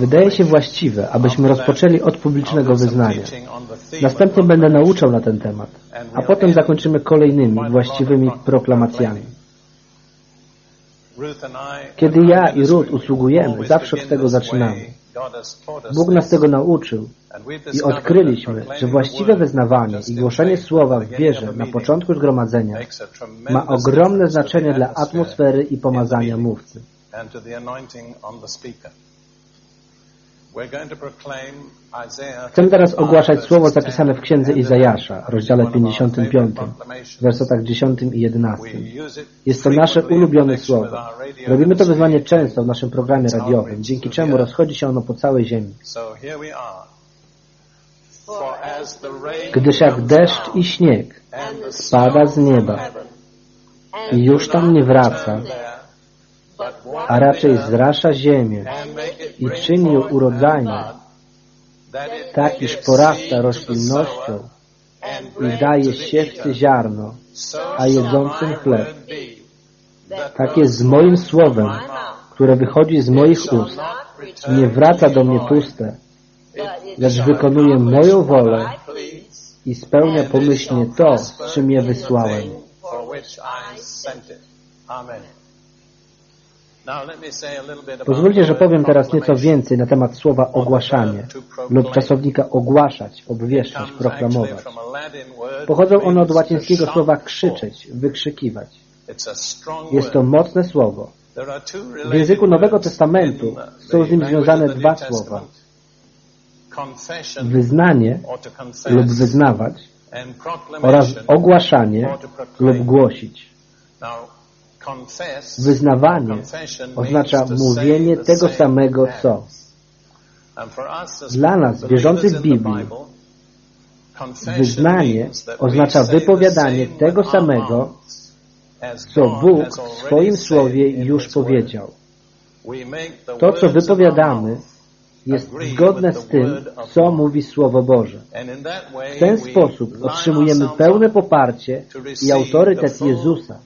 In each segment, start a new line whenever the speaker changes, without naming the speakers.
Wydaje się właściwe, abyśmy rozpoczęli od publicznego wyznania. Następnie będę nauczał na ten temat, a potem zakończymy kolejnymi właściwymi proklamacjami. Kiedy ja i Ruth usługujemy, zawsze od tego zaczynamy. Bóg nas tego nauczył i odkryliśmy, że właściwe wyznawanie i głoszenie słowa w wierze na początku zgromadzenia ma ogromne znaczenie dla atmosfery i pomazania mówcy. Chcemy teraz ogłaszać słowo zapisane w Księdze Izajasza, rozdziale 55, w wersetach 10 i 11. Jest to nasze ulubione słowo. Robimy to wyzwanie często w naszym programie radiowym, dzięki czemu rozchodzi się ono po całej ziemi. Gdyż jak deszcz i śnieg spada z nieba i już tam nie wraca, a raczej zrasza ziemię i czyni ją urodzajną, tak iż porasta roślinnością i daje siewcy ziarno, a jedzącym chleb. Tak jest z moim słowem, które wychodzi z moich ust. Nie wraca do mnie puste, lecz wykonuje moją wolę i spełnia pomyślnie to, z czym je wysłałem. Amen. Pozwólcie, że powiem teraz nieco więcej na temat słowa ogłaszanie lub czasownika ogłaszać, obwieszczać, proklamować. Pochodzą one od łacińskiego słowa krzyczeć, wykrzykiwać. Jest to mocne słowo. W języku Nowego Testamentu są z nim związane dwa słowa. Wyznanie lub wyznawać oraz ogłaszanie lub głosić. Wyznawanie oznacza mówienie tego samego co. Dla nas, wierzących w Biblii, wyznanie oznacza wypowiadanie tego samego, co Bóg w swoim Słowie już powiedział. To, co wypowiadamy, jest zgodne z tym, co mówi Słowo Boże. W ten sposób otrzymujemy pełne poparcie i autorytet Jezusa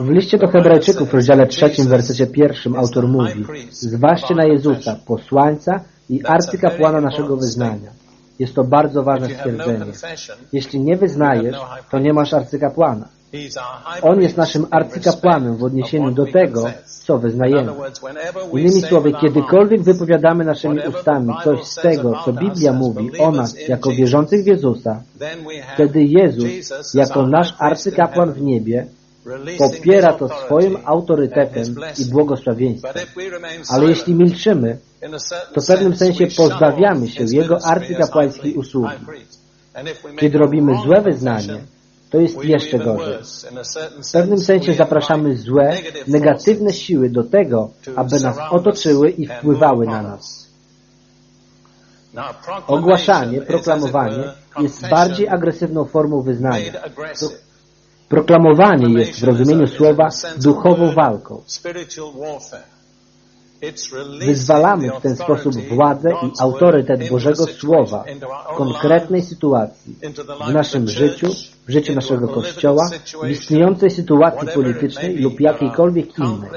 w liście do Hebrajczyków w rozdziale trzecim, wersecie pierwszym autor mówi Zważcie na Jezusa, posłańca i arcykapłana naszego wyznania. Jest to bardzo ważne stwierdzenie. Jeśli nie wyznajesz, to nie masz arcykapłana. On jest naszym arcykapłanem w odniesieniu do tego, co wyznajemy. Innymi słowy, kiedykolwiek wypowiadamy naszymi ustami coś z tego, co Biblia mówi o nas jako wierzących w Jezusa, wtedy Jezus, jako nasz arcykapłan w niebie, popiera to swoim autorytetem i błogosławieństwem. Ale jeśli milczymy, to w pewnym sensie pozbawiamy się Jego arcykapłańskiej usługi. Kiedy robimy złe wyznanie, to jest jeszcze gorzej. W pewnym sensie zapraszamy złe, negatywne siły do tego, aby nas otoczyły i wpływały na nas. Ogłaszanie, proklamowanie jest bardziej agresywną formą wyznania. Proklamowanie jest w rozumieniu słowa duchową walką. Wyzwalamy w ten sposób władzę i autorytet Bożego Słowa w konkretnej sytuacji, w naszym życiu, w życiu naszego Kościoła, w istniejącej sytuacji politycznej lub jakiejkolwiek innej.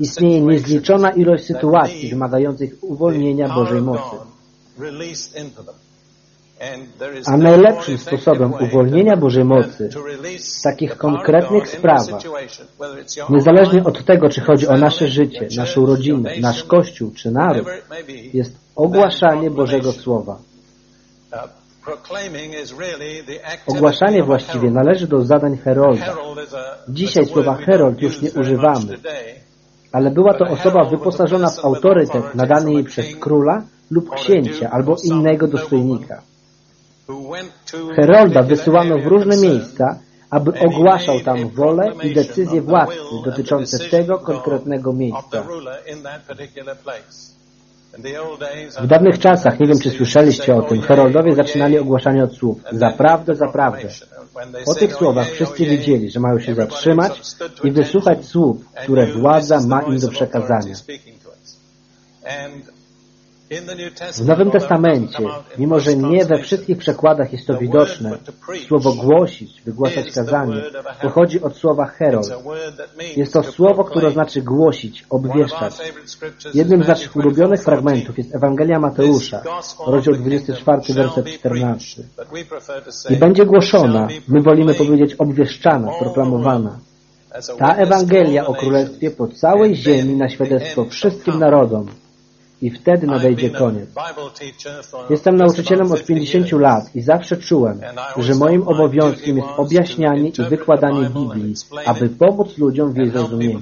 Istnieje niezliczona ilość sytuacji wymagających uwolnienia Bożej mocy. A najlepszym sposobem uwolnienia Bożej mocy w takich konkretnych sprawach, niezależnie od tego, czy chodzi o nasze życie, naszą rodzinę, nasz Kościół czy naród, jest ogłaszanie Bożego Słowa. Ogłaszanie właściwie należy do zadań herolda. Dzisiaj słowa herold już nie używamy, ale była to osoba wyposażona w autorytet nadany jej przez króla lub księcia albo innego dostojnika. Herolda wysyłano w różne miejsca, aby ogłaszał tam wolę i decyzje władcy dotyczące tego konkretnego miejsca. W dawnych czasach, nie wiem czy słyszeliście o tym, heroldowie zaczynali ogłaszanie od słów zaprawdę, zaprawdę. Po tych słowach wszyscy wiedzieli, że mają się zatrzymać i wysłuchać słów, które władza ma im do przekazania. W Nowym Testamencie, mimo że nie we wszystkich przekładach jest to widoczne, słowo głosić, wygłaszać kazanie, pochodzi od słowa herod. Jest to słowo, które znaczy głosić, obwieszczać. Jednym z naszych ulubionych fragmentów jest Ewangelia Mateusza, rozdział 24, werset 14. I będzie głoszona, my wolimy powiedzieć obwieszczana, proklamowana. Ta Ewangelia o Królestwie po całej ziemi na świadectwo wszystkim narodom i wtedy nadejdzie koniec. Jestem nauczycielem od 50 lat i zawsze czułem, że moim obowiązkiem jest objaśnianie i wykładanie Biblii, aby pomóc ludziom w jej zrozumieniu.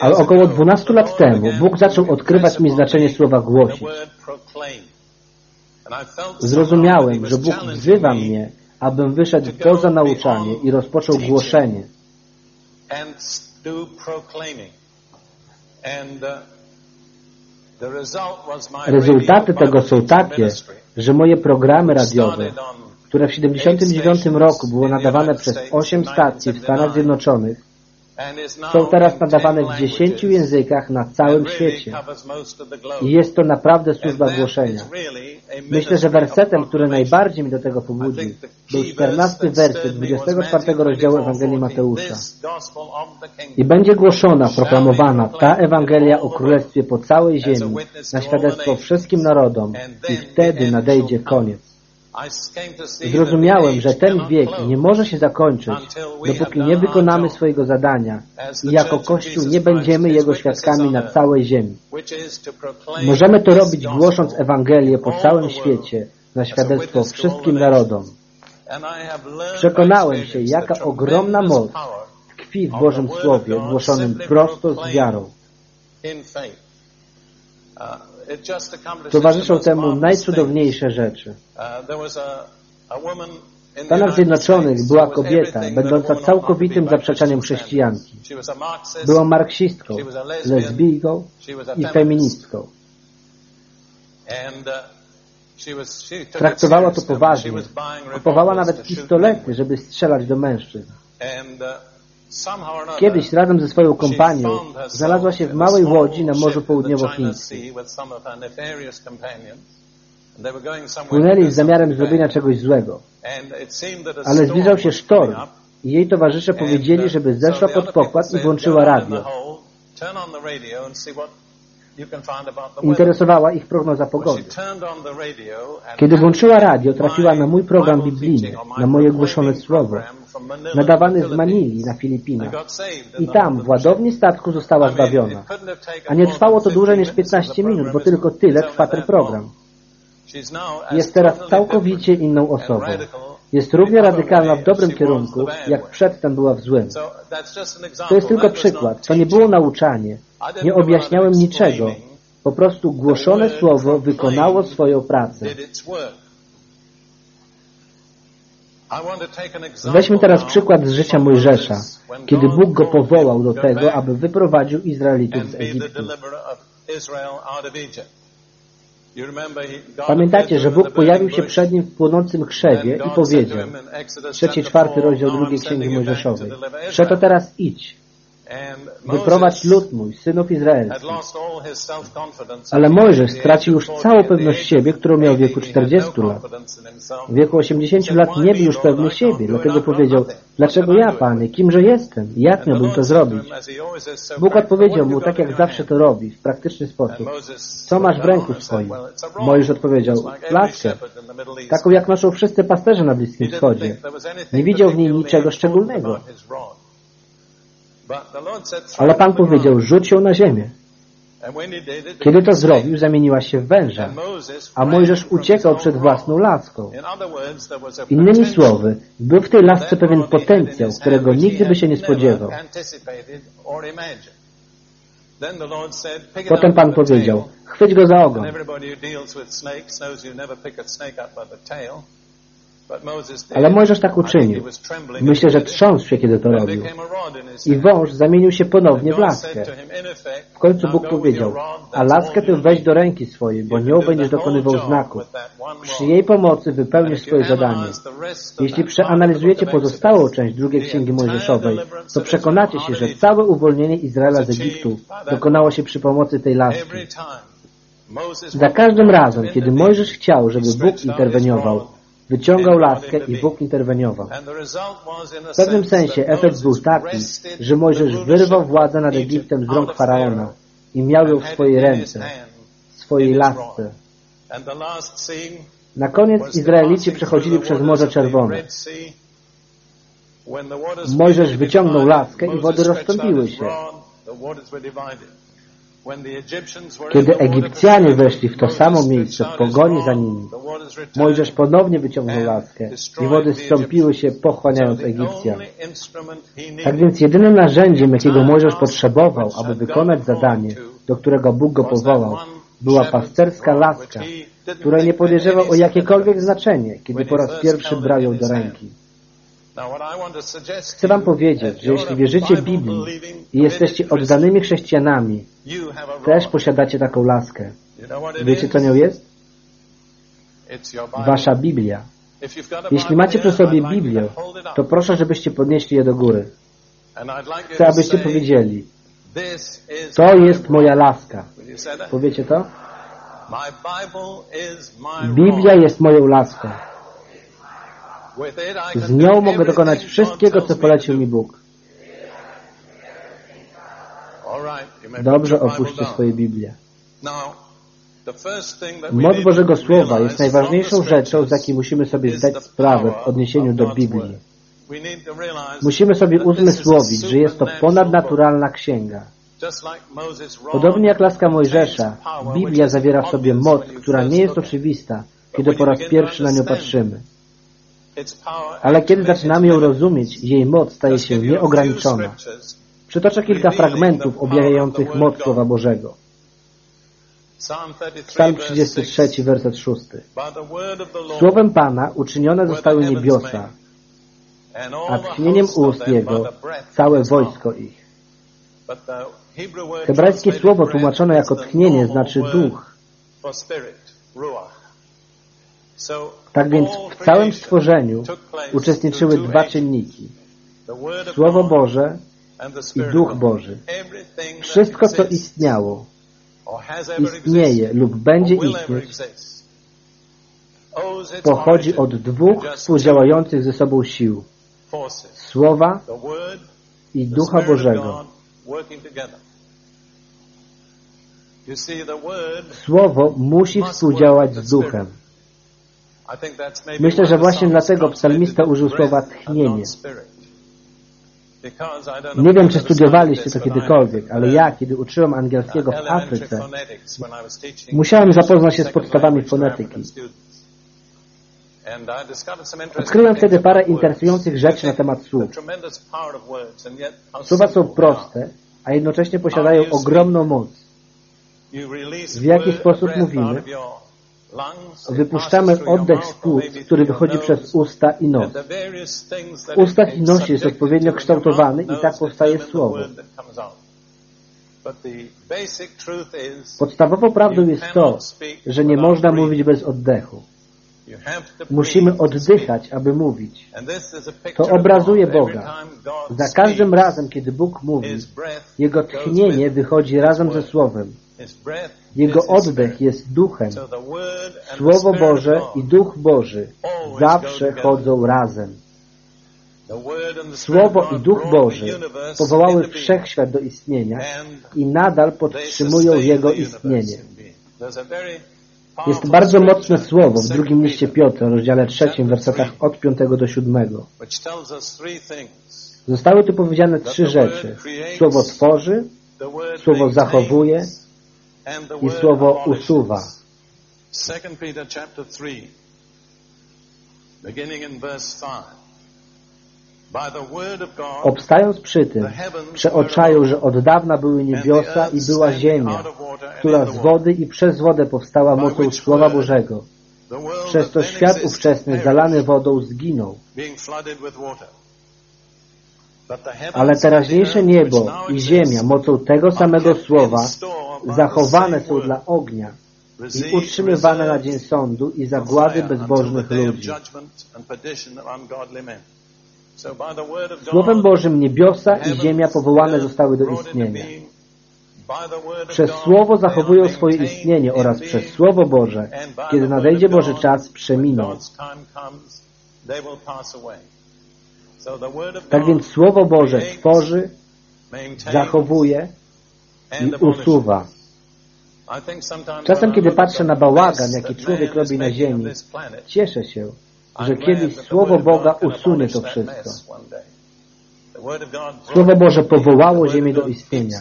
Ale około 12 lat temu Bóg zaczął odkrywać mi znaczenie słowa głosić. Zrozumiałem, że Bóg wzywa mnie, abym wyszedł poza nauczanie i rozpoczął głoszenie. Rezultaty tego są takie, że moje programy radiowe, które w 1979 roku były nadawane przez 8 stacji w Stanach Zjednoczonych, są teraz nadawane w 10 językach na całym świecie. I jest to naprawdę służba głoszenia. Myślę, że wersetem, który najbardziej mi do tego pobudził, był 14 werset 24 rozdziału Ewangelii Mateusza. I będzie głoszona, proklamowana ta Ewangelia o Królestwie po całej ziemi, na świadectwo wszystkim narodom i wtedy nadejdzie koniec. Zrozumiałem, że ten wiek nie może się zakończyć, dopóki nie wykonamy swojego zadania i jako Kościół nie będziemy Jego świadkami na całej ziemi. Możemy to robić głosząc Ewangelię po całym świecie na świadectwo wszystkim narodom. Przekonałem się, jaka ogromna moc tkwi w Bożym Słowie głoszonym prosto z wiarą. Towarzyszą temu najcudowniejsze rzeczy. W Stanach Zjednoczonych była kobieta, będąca całkowitym zaprzeczaniem chrześcijanki. Była marksistką, lesbijką i feministką. Traktowała to poważnie. Kupowała nawet pistolety, żeby strzelać do mężczyzn. Kiedyś razem ze swoją kompanią znalazła się w małej łodzi na Morzu Południowochińskim. Płynęli z zamiarem zrobienia czegoś złego. Ale zbliżał się sztorm i jej towarzysze powiedzieli, żeby zeszła pod pokład i włączyła radio. Interesowała ich prognoza pogody. Kiedy włączyła radio, trafiła na mój program biblijny, na moje głoszone słowo, nadawany z Manili na Filipinach. I tam, w ładowni statku, została zbawiona. A nie trwało to dłużej niż 15 minut, bo tylko tyle trwa ten program. Jest teraz całkowicie inną osobą. Jest równie radykalna w dobrym kierunku, jak przedtem była w złym. To jest tylko przykład. To nie było nauczanie. Nie objaśniałem niczego. Po prostu głoszone słowo wykonało swoją pracę. Weźmy teraz przykład z życia Mojżesza, kiedy Bóg go powołał do tego, aby wyprowadził Izraelitów z Egiptu. Pamiętacie, że Bóg pojawił się przed nim w płonącym krzewie i powiedział, trzeci, czwarty rozdział drugiej Księgi Mojżeszowej, przeto teraz idź, wyprowadź lud mój, synów izraelskich. Ale Mojżesz stracił już całą pewność siebie, którą miał w wieku 40 lat. W wieku 80 lat nie był już pewny siebie, dlatego powiedział, dlaczego ja, Panie, kimże jestem? Jak miałbym to zrobić? Bóg odpowiedział mu, tak jak zawsze to robi, w praktyczny sposób. Co masz w ręku swoim? Mojżesz odpowiedział, laskę, taką jak noszą wszyscy pasterze na Bliskim Wschodzie. Nie widział w niej niczego szczególnego. Ale Pan powiedział, rzuć ją na ziemię. Kiedy to zrobił, zamieniła się w węża, a Mojżesz uciekał przed własną laską. Innymi słowy, był w tej lasce pewien potencjał, którego nigdy by się nie spodziewał. Potem Pan powiedział, chwyć go za ogon. Ale Mojżesz tak uczynił. Myślę, że trząsł się, kiedy to robił. I wąż zamienił się ponownie w laskę. W końcu Bóg powiedział, a laskę tę weź do ręki swojej, bo nią będziesz dokonywał znaków. Przy jej pomocy wypełnisz swoje zadanie. Jeśli przeanalizujecie pozostałą część drugiej Księgi Mojżeszowej, to przekonacie się, że całe uwolnienie Izraela z Egiptu dokonało się przy pomocy tej laski. Za każdym razem, kiedy Mojżesz chciał, żeby Bóg interweniował, wyciągał laskę i Bóg interweniował. W pewnym sensie efekt był taki, że Mojżesz wyrwał władzę nad Egiptem z rąk Faraona i miał ją w swojej ręce, w swojej lasce. Na koniec Izraelici przechodzili przez Morze Czerwone. Mojżesz wyciągnął laskę i wody rozstąpiły się. Kiedy Egipcjanie weszli w to samo miejsce w pogoni za nimi, Mojżesz ponownie wyciągnął laskę i wody stąpiły się, pochłaniając Egipcjan. Tak więc jedynym narzędziem, jakiego Mojżesz potrzebował, aby wykonać zadanie, do którego Bóg go powołał, była pasterska laska, która nie podejrzewał o jakiekolwiek znaczenie, kiedy po raz pierwszy brał ją do ręki. Chcę Wam powiedzieć, że jeśli wierzycie Biblii i jesteście oddanymi chrześcijanami, też posiadacie taką laskę. Wiecie, co nią jest? Wasza Biblia. Jeśli macie przy sobie Biblię, to proszę, żebyście podnieśli je do góry. Chcę, abyście powiedzieli, to jest moja laska. Powiecie to? Biblia jest moją laską. Z nią mogę dokonać wszystkiego, co polecił mi Bóg. Dobrze opuśćcie swoje Biblię. Moc Bożego Słowa jest najważniejszą rzeczą, z jakiej musimy sobie zdać sprawę w odniesieniu do Biblii. Musimy sobie uzmysłowić, że jest to ponadnaturalna księga. Podobnie jak laska Mojżesza, Biblia zawiera w sobie moc, która nie jest oczywista, kiedy po raz pierwszy na nią patrzymy. Ale kiedy zaczynamy ją rozumieć, jej moc staje się nieograniczona. Przytoczę kilka fragmentów objawiających moc Słowa Bożego. Psalm 33, werset 6. Słowem Pana uczynione zostały niebiosa, a tchnieniem ust Jego całe wojsko ich. Hebrajskie słowo tłumaczone jako tchnienie znaczy duch. Tak więc w całym stworzeniu uczestniczyły dwa czynniki. Słowo Boże i Duch Boży. Wszystko, co istniało, istnieje lub będzie istnieć, pochodzi od dwóch współdziałających ze sobą sił. Słowa i Ducha Bożego. Słowo musi współdziałać z Duchem. Myślę, że właśnie dlatego psalmista użył słowa tchnienie. Nie wiem, czy studiowaliście to kiedykolwiek, ale ja, kiedy uczyłem angielskiego w Afryce, musiałem zapoznać się z podstawami fonetyki. Odkryłem wtedy parę interesujących rzeczy na temat słów. Słowa są proste, a jednocześnie posiadają ogromną moc. W jaki sposób mówimy? Wypuszczamy oddech z płuc, który wychodzi przez usta i nos. W ustach i nosie jest odpowiednio kształtowany i tak powstaje słowo. Podstawową prawdą jest to, że nie można mówić bez oddechu. Musimy oddychać, aby mówić. To obrazuje Boga. Za każdym razem, kiedy Bóg mówi, Jego tchnienie wychodzi razem ze Słowem. Jego oddech jest duchem. Słowo Boże i Duch Boży zawsze chodzą razem. Słowo i Duch Boży powołały wszechświat do istnienia i nadal podtrzymują jego istnienie. Jest bardzo mocne słowo w drugim liście Piotra, rozdziale trzecim, wersetach od 5 do 7. Zostały tu powiedziane trzy rzeczy. Słowo tworzy, słowo zachowuje i słowo usuwa.
2 Peter chapter 3 beginning in verse 5
Obstając przy tym, przeoczają, że od dawna były niebiosa i była ziemia, która z wody i przez wodę powstała mocą Słowa Bożego, Przez to świat ówczesny zalany wodą zginął. Ale teraźniejsze niebo i ziemia mocą tego samego słowa zachowane są dla ognia i utrzymywane na dzień sądu i zagłady bezbożnych ludzi. Słowem Bożym niebiosa i ziemia powołane zostały do istnienia. Przez Słowo zachowują swoje istnienie oraz przez Słowo Boże, kiedy nadejdzie Boży czas, przeminą. Tak więc Słowo Boże tworzy, zachowuje i usuwa. Czasem, kiedy patrzę na bałagan, jaki człowiek robi na ziemi, cieszę się, że kiedyś Słowo Boga usunie to wszystko. Słowo Boże powołało ziemię do istnienia.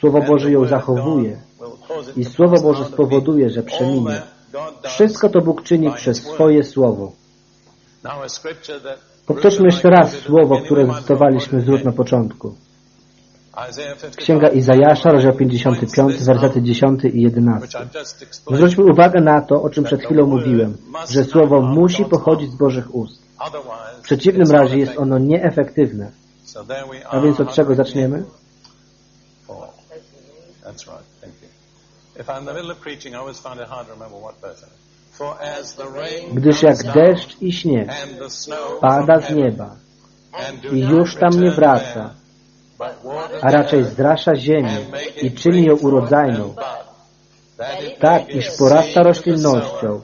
Słowo Boże ją zachowuje i Słowo Boże spowoduje, że przeminie. Wszystko to Bóg czyni przez swoje Słowo. Powtórzmy jeszcze raz słowo, które
beginning, we might as well
cytowaliśmy
quote
z na początku.
Isaiah 55,
Księga Izajasza, rozdział 55, wersety 10 i 11.
which I've just explained.
Zwróćmy uwagę na to, o czym przed chwilą mówiłem, że Słowo musi pochodzić z Bożych ust. W przeciwnym razie jest ono nieefektywne. A więc od czego zaczniemy? Gdyż jak deszcz i śnieg pada z nieba i już tam nie wraca, a raczej zrasza ziemię i czyni ją urodzajną, tak iż porasta roślinnością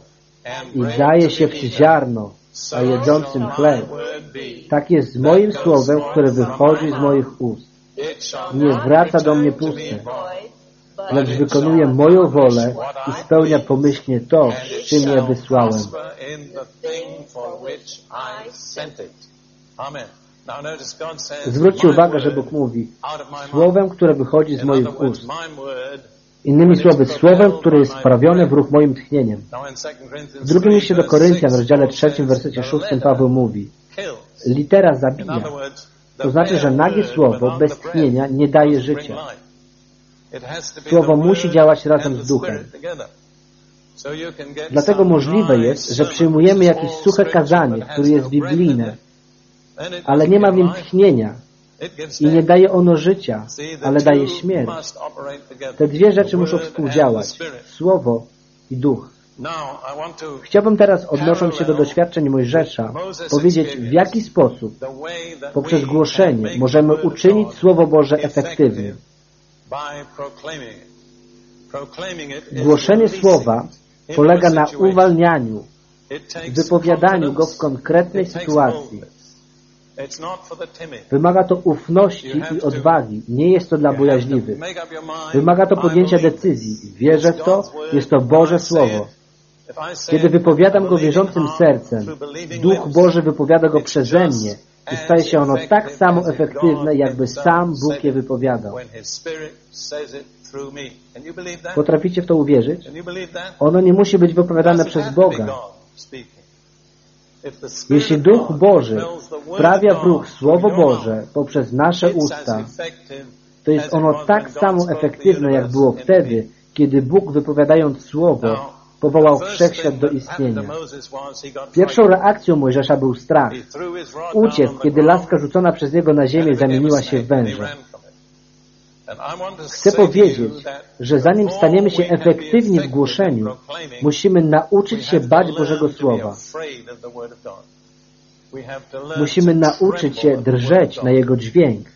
i daje się w ziarno, a jedzącym chleb. Tak jest z moim słowem, które wychodzi z moich ust. Nie wraca do mnie puste, lecz wykonuje moją wolę i spełnia pomyślnie to, z czym je wysłałem.
Amen.
Zwróćcie
"My
uwagę, że Bóg mówi
out of my mouth."
słowem, które wychodzi z moich ust. Innymi słowy, słowem, które jest sprawione w ruch moim tchnieniem.
Now in 2
W drugim
3,
liście do Koryntian, w
6,
rozdziale trzecim, wersecie
"The
szóstym Paweł mówi
kills."
Litera zabija. To znaczy, że nagie słowo bez tchnienia nie daje życia. Słowo musi działać razem z duchem. Dlatego możliwe jest, że przyjmujemy jakieś suche kazanie, które jest
no
biblijne, ale nie ma w nim tchnienia i nie daje ono życia, ale daje śmierć. Te dwie rzeczy muszą współdziałać. Słowo i duch. Chciałbym teraz, odnosząc się do doświadczeń Mojżesza, powiedzieć, w jaki sposób poprzez głoszenie możemy uczynić Słowo Boże efektywnym. Głoszenie Słowa polega na uwalnianiu, wypowiadaniu go w konkretnej sytuacji. Wymaga to ufności i odwagi. Nie jest to dla bojaźliwych. Wymaga to podjęcia decyzji. Wierzę w to, jest to Boże Słowo. Kiedy wypowiadam go wierzącym sercem, Duch Boży wypowiada go przeze mnie i staje się ono tak samo efektywne, jakby sam Bóg je wypowiadał. Potraficie w to uwierzyć? Ono nie musi być wypowiadane przez Boga. Jeśli Duch Boży wprawia w ruch Słowo Boże poprzez nasze usta, to jest ono tak samo efektywne, jak było wtedy, kiedy Bóg wypowiadając Słowo powołał wszechświat do istnienia. Pierwszą reakcją Mojżesza był strach. Uciekł, kiedy laska rzucona przez niego na ziemię zamieniła się w węża.
ran from it. And I want to
Chcę powiedzieć, że zanim staniemy się efektywni w głoszeniu, musimy nauczyć się bać Bożego Słowa. Musimy nauczyć się drżeć na jego dźwięk.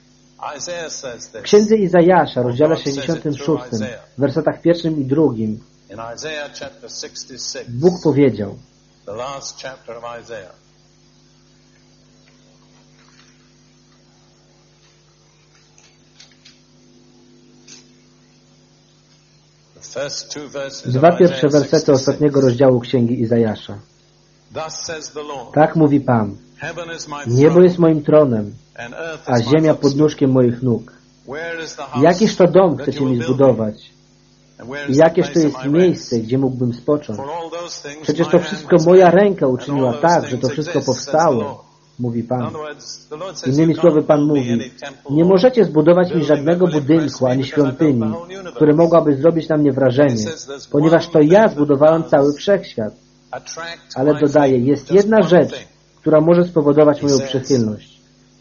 W księdze Izajasza, rozdziale
God says it
66,
through Isaiah.
w wersetach pierwszym i drugim,
in Isaiah chapter 66,
Bóg powiedział,
the last chapter of Isaiah. The first two verses
dwa pierwsze wersety
66.
ostatniego rozdziału księgi Izajasza. Tak mówi Pan, niebo jest moim tronem, a ziemia pod
footstool.
nóżkiem moich nóg. Jakiż to dom chcecie mi zbudować? I jakież to jest miejsce, gdzie mógłbym spocząć? Przecież to wszystko moja ręka uczyniła tak, że to wszystko powstało. Mówi Pan. Innymi słowy, Pan mówi, nie możecie zbudować mi żadnego budynku ani świątyni, który mogłaby zrobić na mnie wrażenie, ponieważ to ja zbudowałem cały wszechświat. Ale dodaje, jest jedna rzecz, która może spowodować moją przychylność.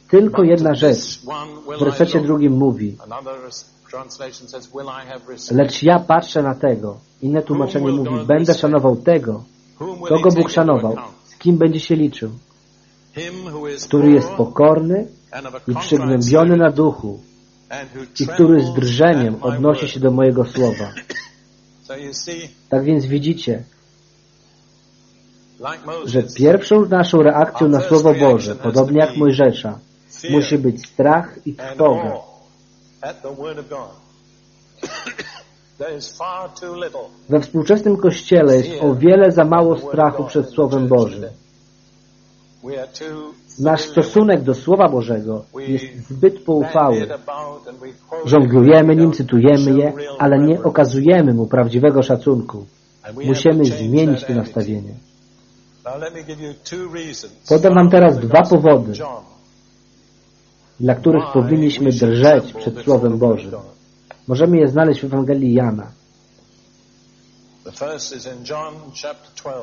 Tylko jedna rzecz. W wersecie drugim mówi, lecz ja patrzę na tego. Inne tłumaczenie mówi, będę szanował tego, kogo Bóg szanował, z kim będzie się liczył, który jest pokorny i przygnębiony na duchu i który z drżeniem odnosi się do mojego słowa. Tak więc widzicie, że pierwszą naszą reakcją na Słowo Boże, podobnie jak Mojżesza, musi być strach i trwoga. We współczesnym Kościele jest o wiele za mało strachu przed Słowem Bożym. Nasz stosunek do Słowa Bożego jest zbyt poufały. Żonglujemy nim, cytujemy je, ale nie okazujemy mu prawdziwego szacunku. Musimy zmienić to nastawienie. Podam Wam teraz dwa powody, dla których powinniśmy drżeć przed Słowem Bożym. Możemy je znaleźć w Ewangelii Jana.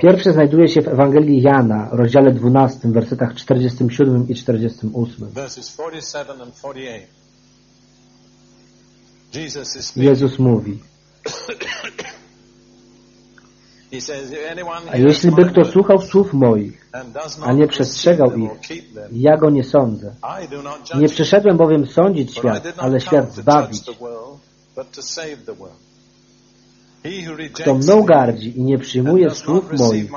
Pierwsze znajduje się w Ewangelii Jana, rozdziale 12, wersetach 47 i 48. Jezus mówi a jeśli by kto słuchał słów moich, a nie przestrzegał ich, ja go nie sądzę. Nie przyszedłem bowiem sądzić świat, ale świat zbawić. Kto mną gardzi i nie przyjmuje słów moich,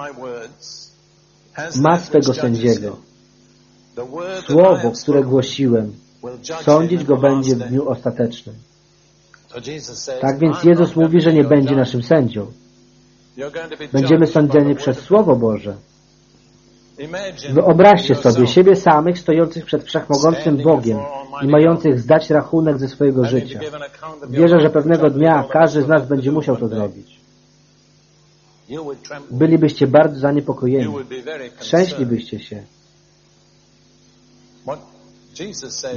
ma swego sędziego. Słowo, które głosiłem, sądzić go będzie w dniu ostatecznym. Tak więc Jezus mówi, że nie będzie naszym sędzią. Będziemy sądzeni przez Słowo Boże. Wyobraźcie sobie siebie samych stojących przed wszechmogącym Bogiem i mających zdać rachunek ze swojego życia. Wierzę, że pewnego dnia każdy z nas będzie musiał to zrobić. Bylibyście bardzo zaniepokojeni. Trzęślibyście się.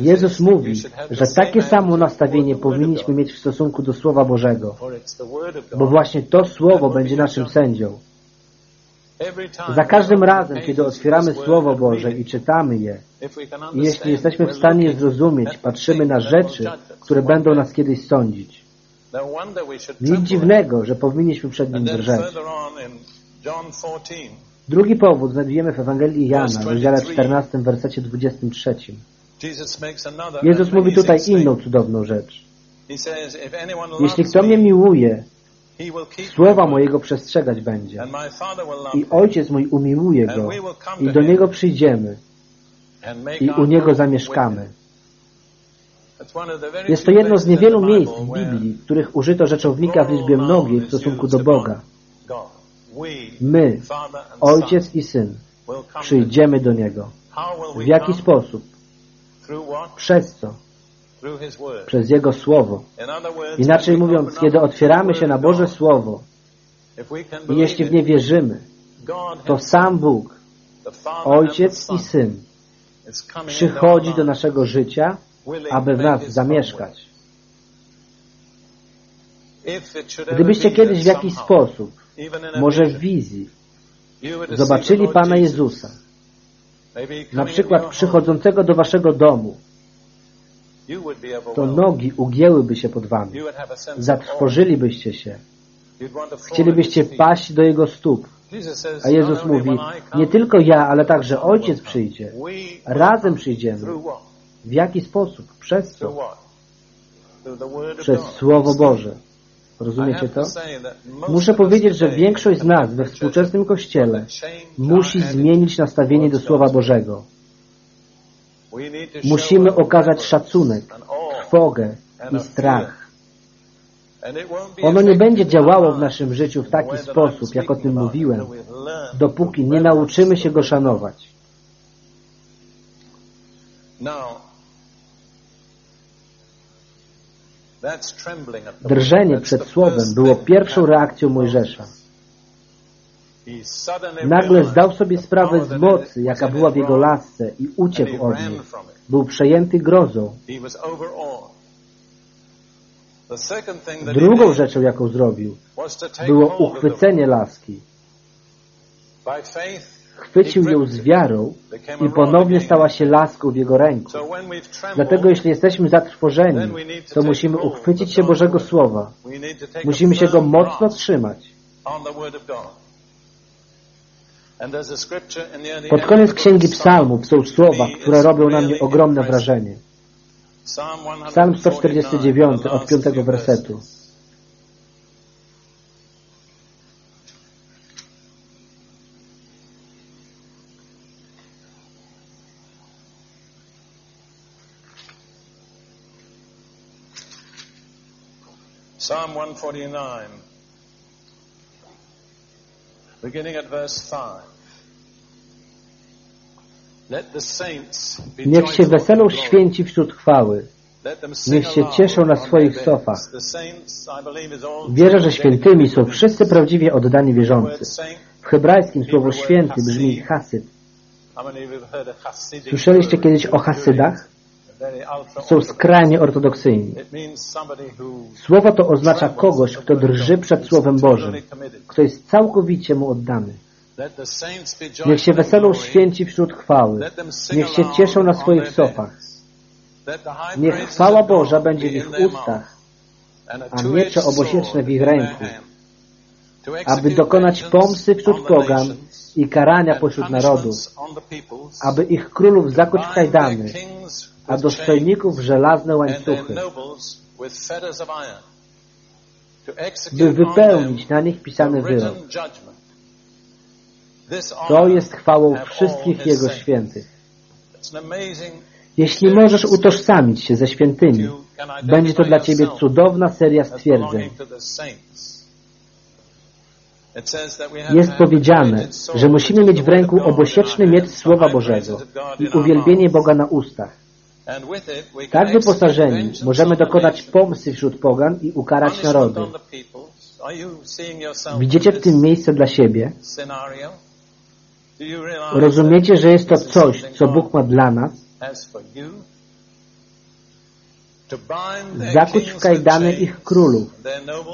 Jezus mówi, że takie samo nastawienie powinniśmy mieć w stosunku do Słowa Bożego, bo właśnie to Słowo będzie naszym sędzią. Za każdym razem, kiedy otwieramy Słowo Boże i czytamy je, i jeśli jesteśmy w stanie je zrozumieć, patrzymy na rzeczy, które będą nas kiedyś sądzić. Nic dziwnego, że powinniśmy przed nim drżeć. Drugi powód znajdujemy w Ewangelii Jana, w rozdziale 14, wersecie 23. Jezus mówi tutaj inną cudowną rzecz. Jeśli kto mnie miłuje, słowa mojego przestrzegać będzie. I Ojciec mój umiłuje go i do Niego przyjdziemy i u Niego zamieszkamy. Jest to jedno z niewielu miejsc w Biblii, w których użyto rzeczownika w liczbie mnogiej w stosunku do Boga. My, Ojciec i Syn, przyjdziemy do Niego. W jaki sposób? Przez co? Przez Jego Słowo. Inaczej mówiąc, kiedy otwieramy się na Boże Słowo i jeśli w nie wierzymy, to sam Bóg, Ojciec i Syn przychodzi do naszego życia, aby w nas zamieszkać. Gdybyście kiedyś w jakiś sposób, może w wizji, zobaczyli Pana Jezusa, na przykład przychodzącego do waszego domu, to nogi ugięłyby się pod wami. Zatrwożylibyście się. Chcielibyście paść do Jego stóp. A Jezus mówi, nie tylko ja, ale także Ojciec przyjdzie. Razem przyjdziemy. W jaki sposób? Przez co? Przez Słowo Boże. Rozumiecie to? Muszę powiedzieć, że większość z nas we współczesnym Kościele musi zmienić nastawienie do Słowa Bożego. Musimy okazać szacunek, trwogę i strach. Ono nie będzie działało w naszym życiu w taki sposób, jak o tym mówiłem, dopóki nie nauczymy się go szanować. Drżenie przed Słowem było pierwszą reakcją Mojżesza. Nagle zdał sobie sprawę z mocy, jaka była w jego lasce i uciekł od niej. Był przejęty grozą. Drugą rzeczą, jaką zrobił, było uchwycenie laski. Chwycił ją z wiarą i ponownie stała się laską w jego ręku. Dlatego jeśli jesteśmy zatrwożeni, to musimy uchwycić się Bożego Słowa. Musimy się go mocno trzymać. Pod koniec Księgi Psalmów są słowa, które robią na mnie ogromne wrażenie. Psalm 149 od 5 wersetu.
Psalm 149, beginning at verse 5.
Niech się weselą święci wśród chwały. Niech się cieszą na swoich sofach. Wierzę, że świętymi są wszyscy prawdziwie oddani wierzący. W hebrajskim słowo święty brzmi hasyd. Słyszeliście kiedyś o hasydach? Są skrajnie ortodoksyjni. Słowo to oznacza kogoś, kto drży przed Słowem Bożym, kto jest całkowicie mu oddany. Niech się weselą święci wśród chwały. Niech się cieszą na swoich sofach. Niech chwała Boża będzie w ich ustach, a miecze obosieczne w ich ręku, aby dokonać pomsty wśród pogan i karania pośród narodów, aby ich królów zakuć w kajdany, a dostojników żelazne łańcuchy, by wypełnić na nich pisany wyrok. To jest chwałą wszystkich Jego świętych. Jeśli możesz utożsamić się ze świętymi, będzie to dla Ciebie cudowna seria stwierdzeń. Jest powiedziane, że musimy mieć w ręku obosieczny miecz Słowa Bożego i uwielbienie Boga na ustach. Tak wyposażeni możemy dokonać pomsty wśród pogan i ukarać narody. Widzicie w tym miejsce dla siebie? Rozumiecie, że jest to coś, co Bóg ma dla nas? Zakuć w kajdany ich królów,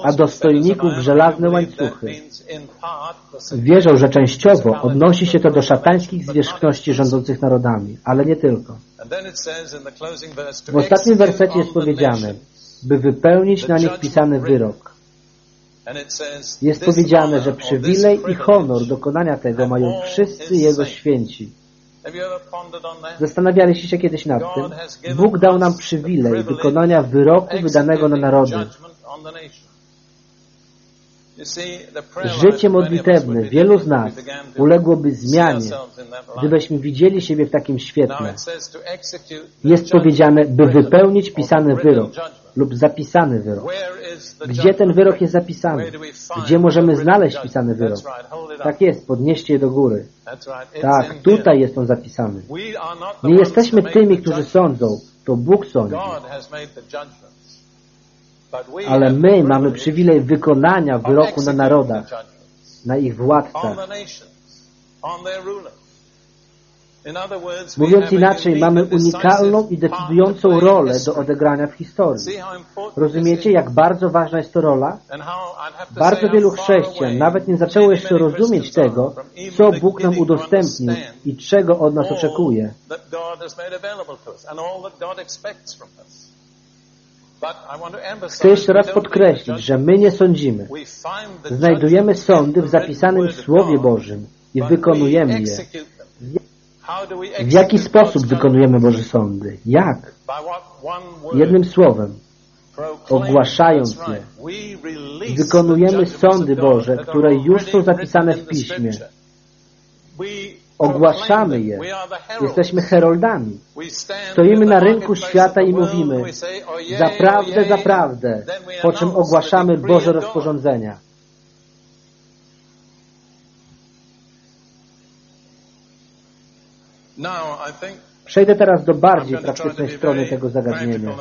a dostojników w żelazne łańcuchy. Wierzą, że częściowo odnosi się to do szatańskich zwierzchności rządzących narodami, ale nie tylko. W ostatnim wersecie jest powiedziane, by wypełnić na nich pisany wyrok. Jest powiedziane, że przywilej i honor dokonania tego mają wszyscy Jego święci. Zastanawialiście się kiedyś nad tym? Bóg dał nam przywilej wykonania wyroku wydanego na narody. Życie modlitewne wielu z nas uległoby zmianie, gdybyśmy widzieli siebie w takim świetle. Jest powiedziane, by wypełnić pisany wyrok lub zapisany wyrok. Gdzie ten wyrok jest zapisany? Gdzie możemy znaleźć pisany wyrok? Tak jest, podnieście je do góry. Tak, tutaj jest on zapisany. Nie jesteśmy tymi, którzy sądzą, to Bóg sądzi. Ale my mamy przywilej wykonania wyroku na narodach, na ich władcach. Mówiąc inaczej, mamy unikalną i decydującą rolę do odegrania w historii. Rozumiecie, jak bardzo ważna jest to rola? Bardzo wielu chrześcijan nawet nie zaczęło jeszcze rozumieć tego, co Bóg nam udostępnił i czego od nas oczekuje. Chcę jeszcze raz podkreślić, że my nie sądzimy. Znajdujemy sądy w zapisanym Słowie Bożym i wykonujemy je. W jaki sposób wykonujemy Boże sądy? Jak? Jednym słowem, ogłaszając je. Wykonujemy sądy Boże, które już są zapisane w Piśmie. Ogłaszamy je. Jesteśmy heroldami. Stoimy na rynku świata i mówimy zaprawdę, zaprawdę, po czym ogłaszamy Boże rozporządzenia. Przejdę teraz do bardziej praktycznej strony tego zagadnienia.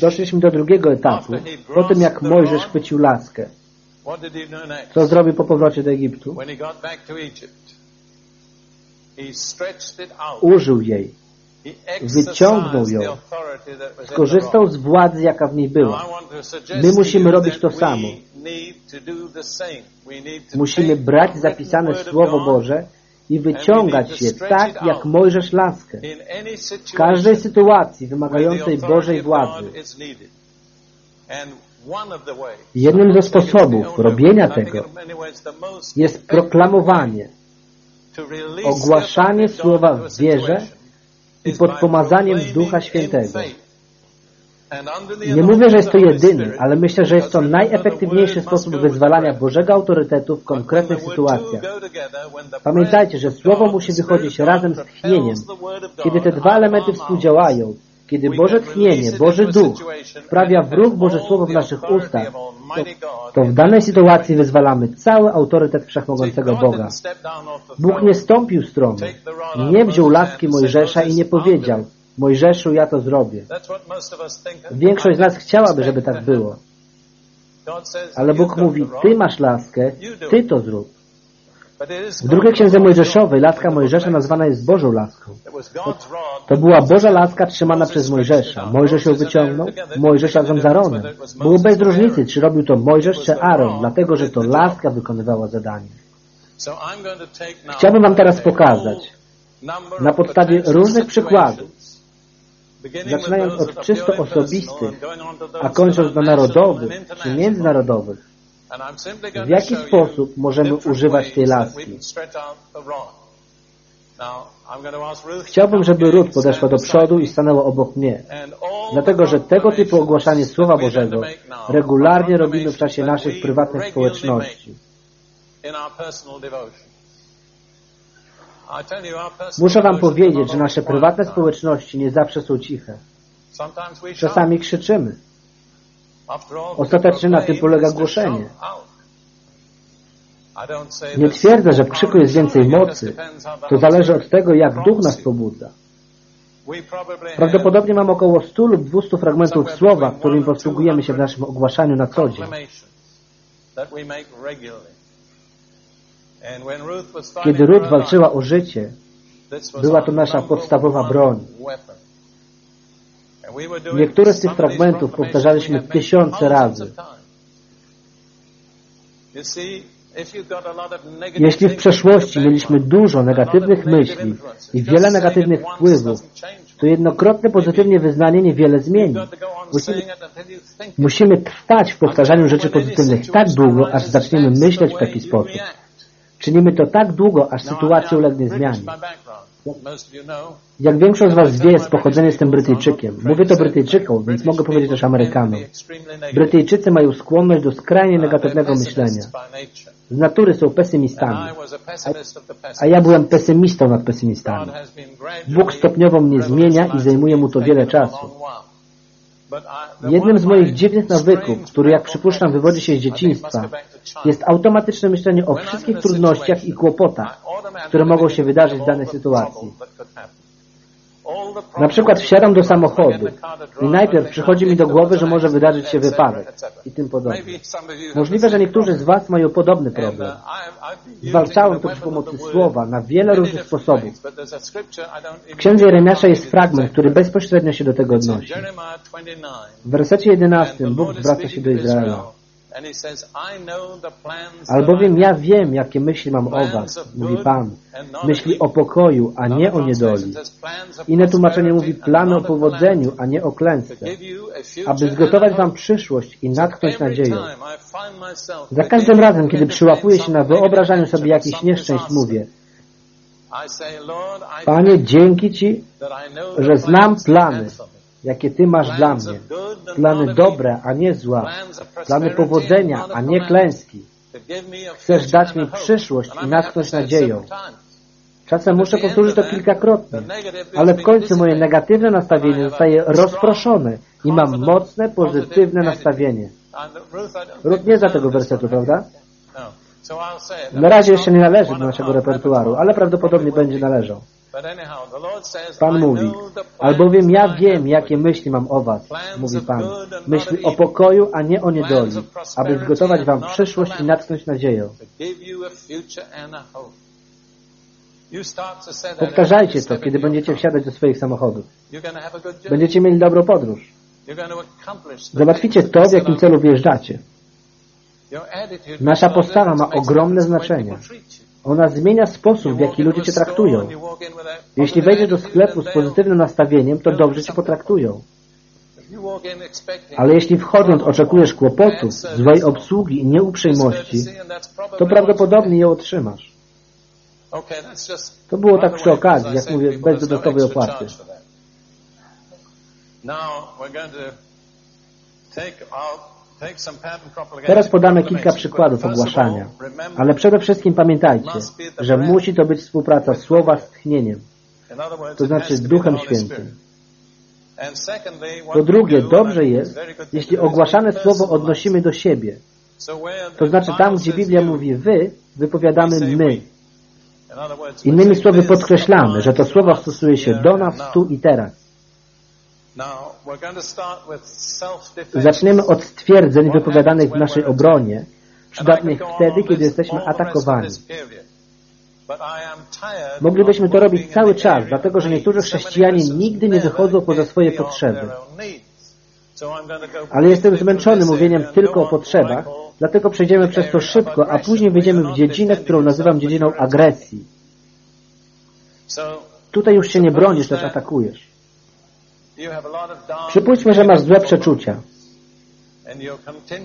Doszliśmy do drugiego etapu, po tym jak Mojżesz chwycił laskę. Co zrobił po powrocie do Egiptu? Użył jej. Wyciągnął ją. Skorzystał z władzy, jaka w niej była. My musimy robić to samo. Musimy brać zapisane Słowo Boże i wyciągać je tak, jak Mojżesz laskę. W każdej sytuacji wymagającej Bożej władzy. Jednym ze sposobów robienia tego jest proklamowanie, ogłaszanie słowa w wierze i pod pomazaniem Ducha Świętego. Nie mówię, że jest to jedyny, ale myślę, że jest to najefektywniejszy sposób wyzwalania Bożego autorytetu w konkretnych sytuacjach. Pamiętajcie, że Słowo musi wychodzić razem z tchnieniem. Kiedy te dwa elementy współdziałają, kiedy Boże tchnienie, Boży Duch wprawia w ruch Boże Słowo w naszych ustach, to, to w danej sytuacji wyzwalamy cały autorytet Wszechmogącego Boga. Bóg nie stąpił z tronu, nie wziął laski Mojżesza i nie powiedział, Mojżeszu, ja to zrobię. Większość z nas chciałaby, żeby tak było. Ale Bóg mówi, Ty masz laskę, Ty to zrób. W drugiej księdze Mojżeszowej laska Mojżesza nazwana jest Bożą laską. To była Boża laska trzymana przez Mojżesza. Mojżesz ją wyciągnął, Mojżesz razem z Aaronem. Było bez różnicy, czy robił to Mojżesz czy Aaron, dlatego że to laska wykonywała zadanie. Chciałbym Wam teraz pokazać na podstawie różnych przykładów, zaczynając od czysto osobistych, a kończąc na narodowych czy międzynarodowych, w jaki sposób możemy używać tej laski? Chciałbym, żeby Ruth podeszła do przodu i stanęła obok mnie, dlatego że tego typu ogłaszanie Słowa Bożego regularnie robimy w czasie naszych prywatnych społeczności. Muszę Wam powiedzieć, że nasze prywatne społeczności nie zawsze są ciche. Czasami krzyczymy. Ostatecznie na tym polega głoszenie. Nie twierdzę, że w krzyku jest więcej mocy. To zależy od tego, jak duch nas pobudza. Prawdopodobnie mam około 100 lub 200 fragmentów słowa, którymi posługujemy się w naszym ogłaszaniu na co dzień. Kiedy Ruth walczyła o życie, była to nasza podstawowa broń. Niektóre z tych fragmentów powtarzaliśmy tysiące razy. Jeśli w przeszłości mieliśmy dużo negatywnych myśli i wiele negatywnych wpływów, to jednokrotne pozytywnie wyznanie niewiele zmieni. Musimy, musimy trwać w powtarzaniu rzeczy pozytywnych tak długo, aż zaczniemy myśleć w taki sposób. Czynimy to tak długo, aż sytuacja ulegnie zmianie. Jak większość z Was wie, z pochodzenia jestem Brytyjczykiem. Mówię to Brytyjczykom, więc mogę powiedzieć też Amerykanom. Brytyjczycy mają skłonność do skrajnie negatywnego myślenia. Z natury są pesymistami. A, a ja byłem pesymistą nad pesymistami. Bóg stopniowo mnie zmienia i zajmuje mu to wiele czasu. Jednym z moich dziwnych nawyków, który jak przypuszczam wywodzi się z dzieciństwa, jest automatyczne myślenie o wszystkich trudnościach i kłopotach, które mogą się wydarzyć w danej sytuacji. Na przykład wsiadam do samochodu i najpierw przychodzi mi do głowy, że może wydarzyć się wypadek i tym podobnie. Możliwe, że niektórzy z Was mają podobny problem. Zwalczałem to przy pomocy słowa na wiele różnych sposobów. W księdze Jeremiasza jest fragment, który bezpośrednio się do tego odnosi. W wersecie 11 Bóg zwraca się do Izraela. Albowiem ja wiem, jakie myśli mam o was, mówi Pan. Myśli o pokoju, a nie o niedoli. Inne tłumaczenie mówi plany o powodzeniu, a nie o klęsce. Aby zgotować wam przyszłość i natchnąć nadzieją. Za każdym razem, kiedy przyłapuję się na wyobrażaniu sobie jakichś nieszczęść, mówię Panie, dzięki Ci, że znam plany, jakie Ty masz dla mnie. Plany dobre, a nie zła. Plany powodzenia, a nie klęski. Chcesz dać mi przyszłość i natknąć nadzieją. Czasem muszę powtórzyć to kilkakrotnie, ale w końcu moje negatywne nastawienie zostaje rozproszone i mam mocne, pozytywne nastawienie. Ruth nie za tego wersetu, prawda? Na razie jeszcze nie należy do naszego repertuaru, ale prawdopodobnie będzie należał. Pan mówi, albowiem ja wiem, jakie myśli mam o was, mówi Pan. Myśli o pokoju, a nie o niedoli, aby zgotować wam przyszłość i natknąć nadzieję. Powtarzajcie to, kiedy będziecie wsiadać do swoich samochodów. Będziecie mieli dobrą podróż. Załatwicie to, w jakim celu wjeżdżacie. Nasza postawa ma ogromne znaczenie. Ona zmienia sposób, w jaki ludzie Cię traktują. Jeśli wejdziesz do sklepu z pozytywnym nastawieniem, to dobrze Cię potraktują. Ale jeśli wchodząc oczekujesz kłopotów, złej obsługi i nieuprzejmości, to prawdopodobnie je otrzymasz. To było tak przy okazji, jak mówię, bez dodatkowej opłaty. Teraz podamy kilka przykładów ogłaszania, ale przede wszystkim pamiętajcie, że musi to być współpraca słowa z tchnieniem, to znaczy Duchem Świętym. Po drugie, dobrze jest, jeśli ogłaszane słowo odnosimy do siebie. To znaczy tam, gdzie Biblia mówi wy, wypowiadamy my. Innymi słowy podkreślamy, że to słowo stosuje się do nas tu i teraz. Zaczniemy od stwierdzeń wypowiadanych w naszej obronie, przydatnych wtedy, kiedy jesteśmy atakowani. Moglibyśmy to robić cały czas, dlatego że niektórzy chrześcijanie nigdy nie wychodzą poza swoje potrzeby. Ale jestem zmęczony mówieniem tylko o potrzebach, dlatego przejdziemy przez to szybko, a później wejdziemy w dziedzinę, którą nazywam dziedziną agresji. Tutaj już się nie bronisz, lecz atakujesz. Przypuśćmy, że masz złe przeczucia.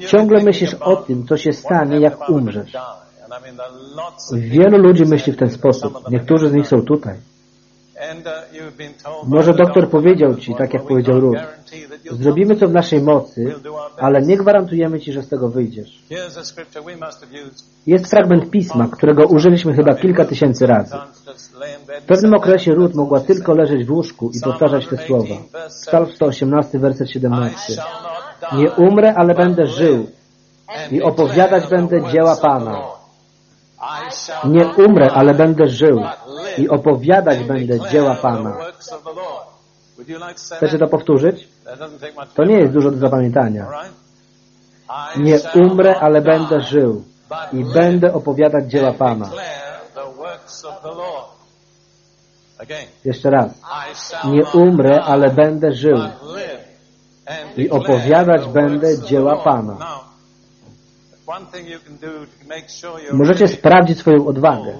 Ciągle myślisz o tym, co się stanie, jak umrzesz. Wielu ludzi myśli w ten sposób. Niektórzy z nich są tutaj. Może doktor powiedział Ci, tak jak powiedział Ruth, zrobimy co w naszej mocy, ale nie gwarantujemy Ci, że z tego wyjdziesz. Jest fragment pisma, którego użyliśmy chyba kilka tysięcy razy. W pewnym okresie Ruth mogła tylko leżeć w łóżku i powtarzać te słowa. Psalm 118, werset 17. Nie umrę, ale będę żył i opowiadać będę dzieła Pana. Nie umrę, ale będę żył i opowiadać będę dzieła Pana. Chcecie to powtórzyć? To nie jest dużo do zapamiętania. Nie umrę, ale będę żył i będę opowiadać dzieła Pana. Jeszcze raz. Nie umrę, ale będę żył i opowiadać będę dzieła Pana. Możecie sprawdzić swoją odwagę,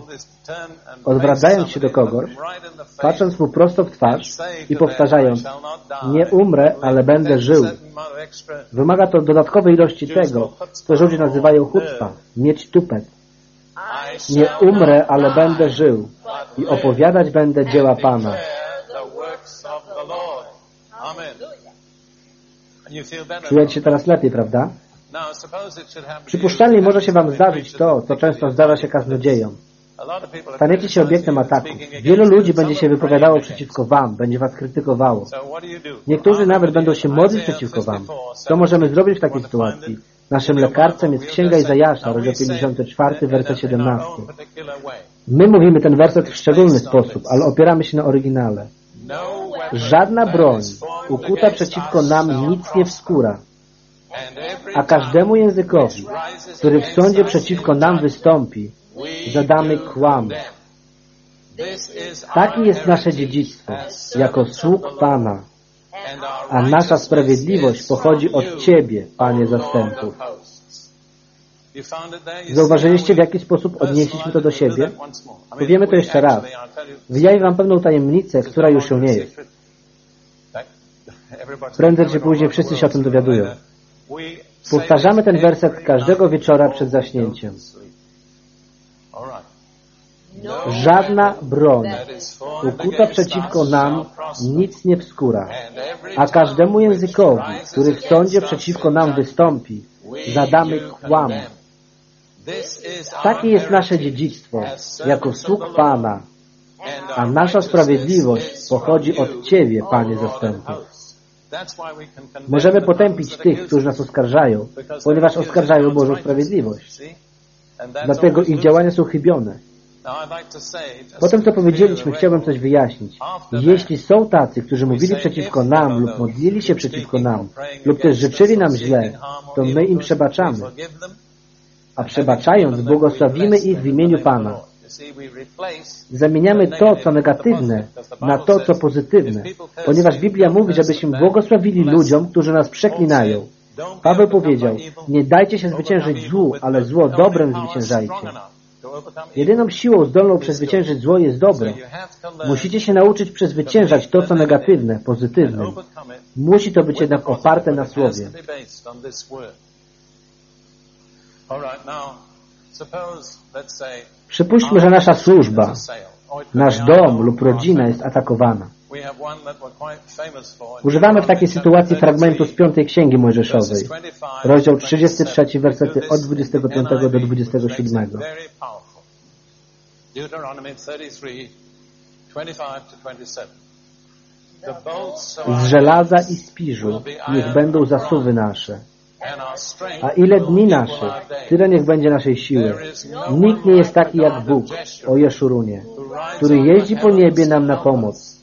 odwracając się do kogoś, patrząc mu prosto w twarz i powtarzając nie umrę, ale będę żył. Wymaga to dodatkowej ilości tego, co Żydzi nazywają chutzpa, mieć tupet. Nie umrę, ale będę żył i opowiadać będę dzieła Pana. Czujecie się teraz lepiej, prawda? Przypuszczalnie może się Wam zdarzyć to, co często zdarza się kaznodziejom. Staniecie się obiektem ataku. Wielu ludzi będzie się wypowiadało przeciwko Wam, będzie Was krytykowało. Niektórzy nawet będą się modlić przeciwko Wam. Co możemy zrobić w takiej sytuacji? Naszym lekarstwem jest Księga Izajasza, rozdział 54, werset 17. My mówimy ten werset w szczególny sposób, ale opieramy się na oryginale. Żadna broń ukuta przeciwko nam nic nie wskóra, a każdemu językowi, który w sądzie przeciwko nam wystąpi, zadamy kłam. Takie jest nasze dziedzictwo, jako sług Pana, a nasza sprawiedliwość pochodzi od Ciebie, Panie zastępów. Zauważyliście, w jaki sposób odnieśliśmy to do siebie? Powiemy to jeszcze raz. Wyjawię Wam pewną tajemnicę, która już się nie jest. Prędzej czy później wszyscy się o tym dowiadują. Powtarzamy ten werset każdego wieczora przed zaśnięciem. Żadna broń ukuta przeciwko nam nic nie wskóra, a każdemu językowi, który w sądzie przeciwko nam wystąpi, zadamy kłam. Takie jest nasze dziedzictwo, jako sług Pana, a nasza sprawiedliwość pochodzi od Ciebie, Panie zastępów. Możemy potępić tych, którzy nas oskarżają, ponieważ oskarżają Bożą sprawiedliwość. Dlatego ich działania są chybione. Po tym, co powiedzieliśmy, chciałbym coś wyjaśnić. Jeśli są tacy, którzy mówili przeciwko nam lub modlili się przeciwko nam lub też życzyli nam źle, to my im przebaczamy. A przebaczając, błogosławimy ich w imieniu Pana. Zamieniamy to, co negatywne, na to, co pozytywne, ponieważ Biblia mówi, żebyśmy błogosławili ludziom, którzy nas przeklinają. Paweł powiedział, nie dajcie się zwyciężyć złu, ale zło dobrem zwyciężajcie. Jedyną siłą zdolną przezwyciężyć zło jest dobro. Musicie się nauczyć przezwyciężać to, co negatywne, pozytywne. Musi to być jednak oparte na Słowie. Przypuśćmy, że nasza służba, nasz dom lub rodzina jest atakowana. Używamy w takiej sytuacji fragmentu z piątej Księgi Mojżeszowej, rozdział 33, wersety od 25 do 27. Z żelaza i spiżu niech będą zasuwy nasze. A ile dni nasze, tyle niech będzie naszej siły. Nikt nie jest taki jak Bóg, o Jeszurunie, który jeździ po niebie nam na pomoc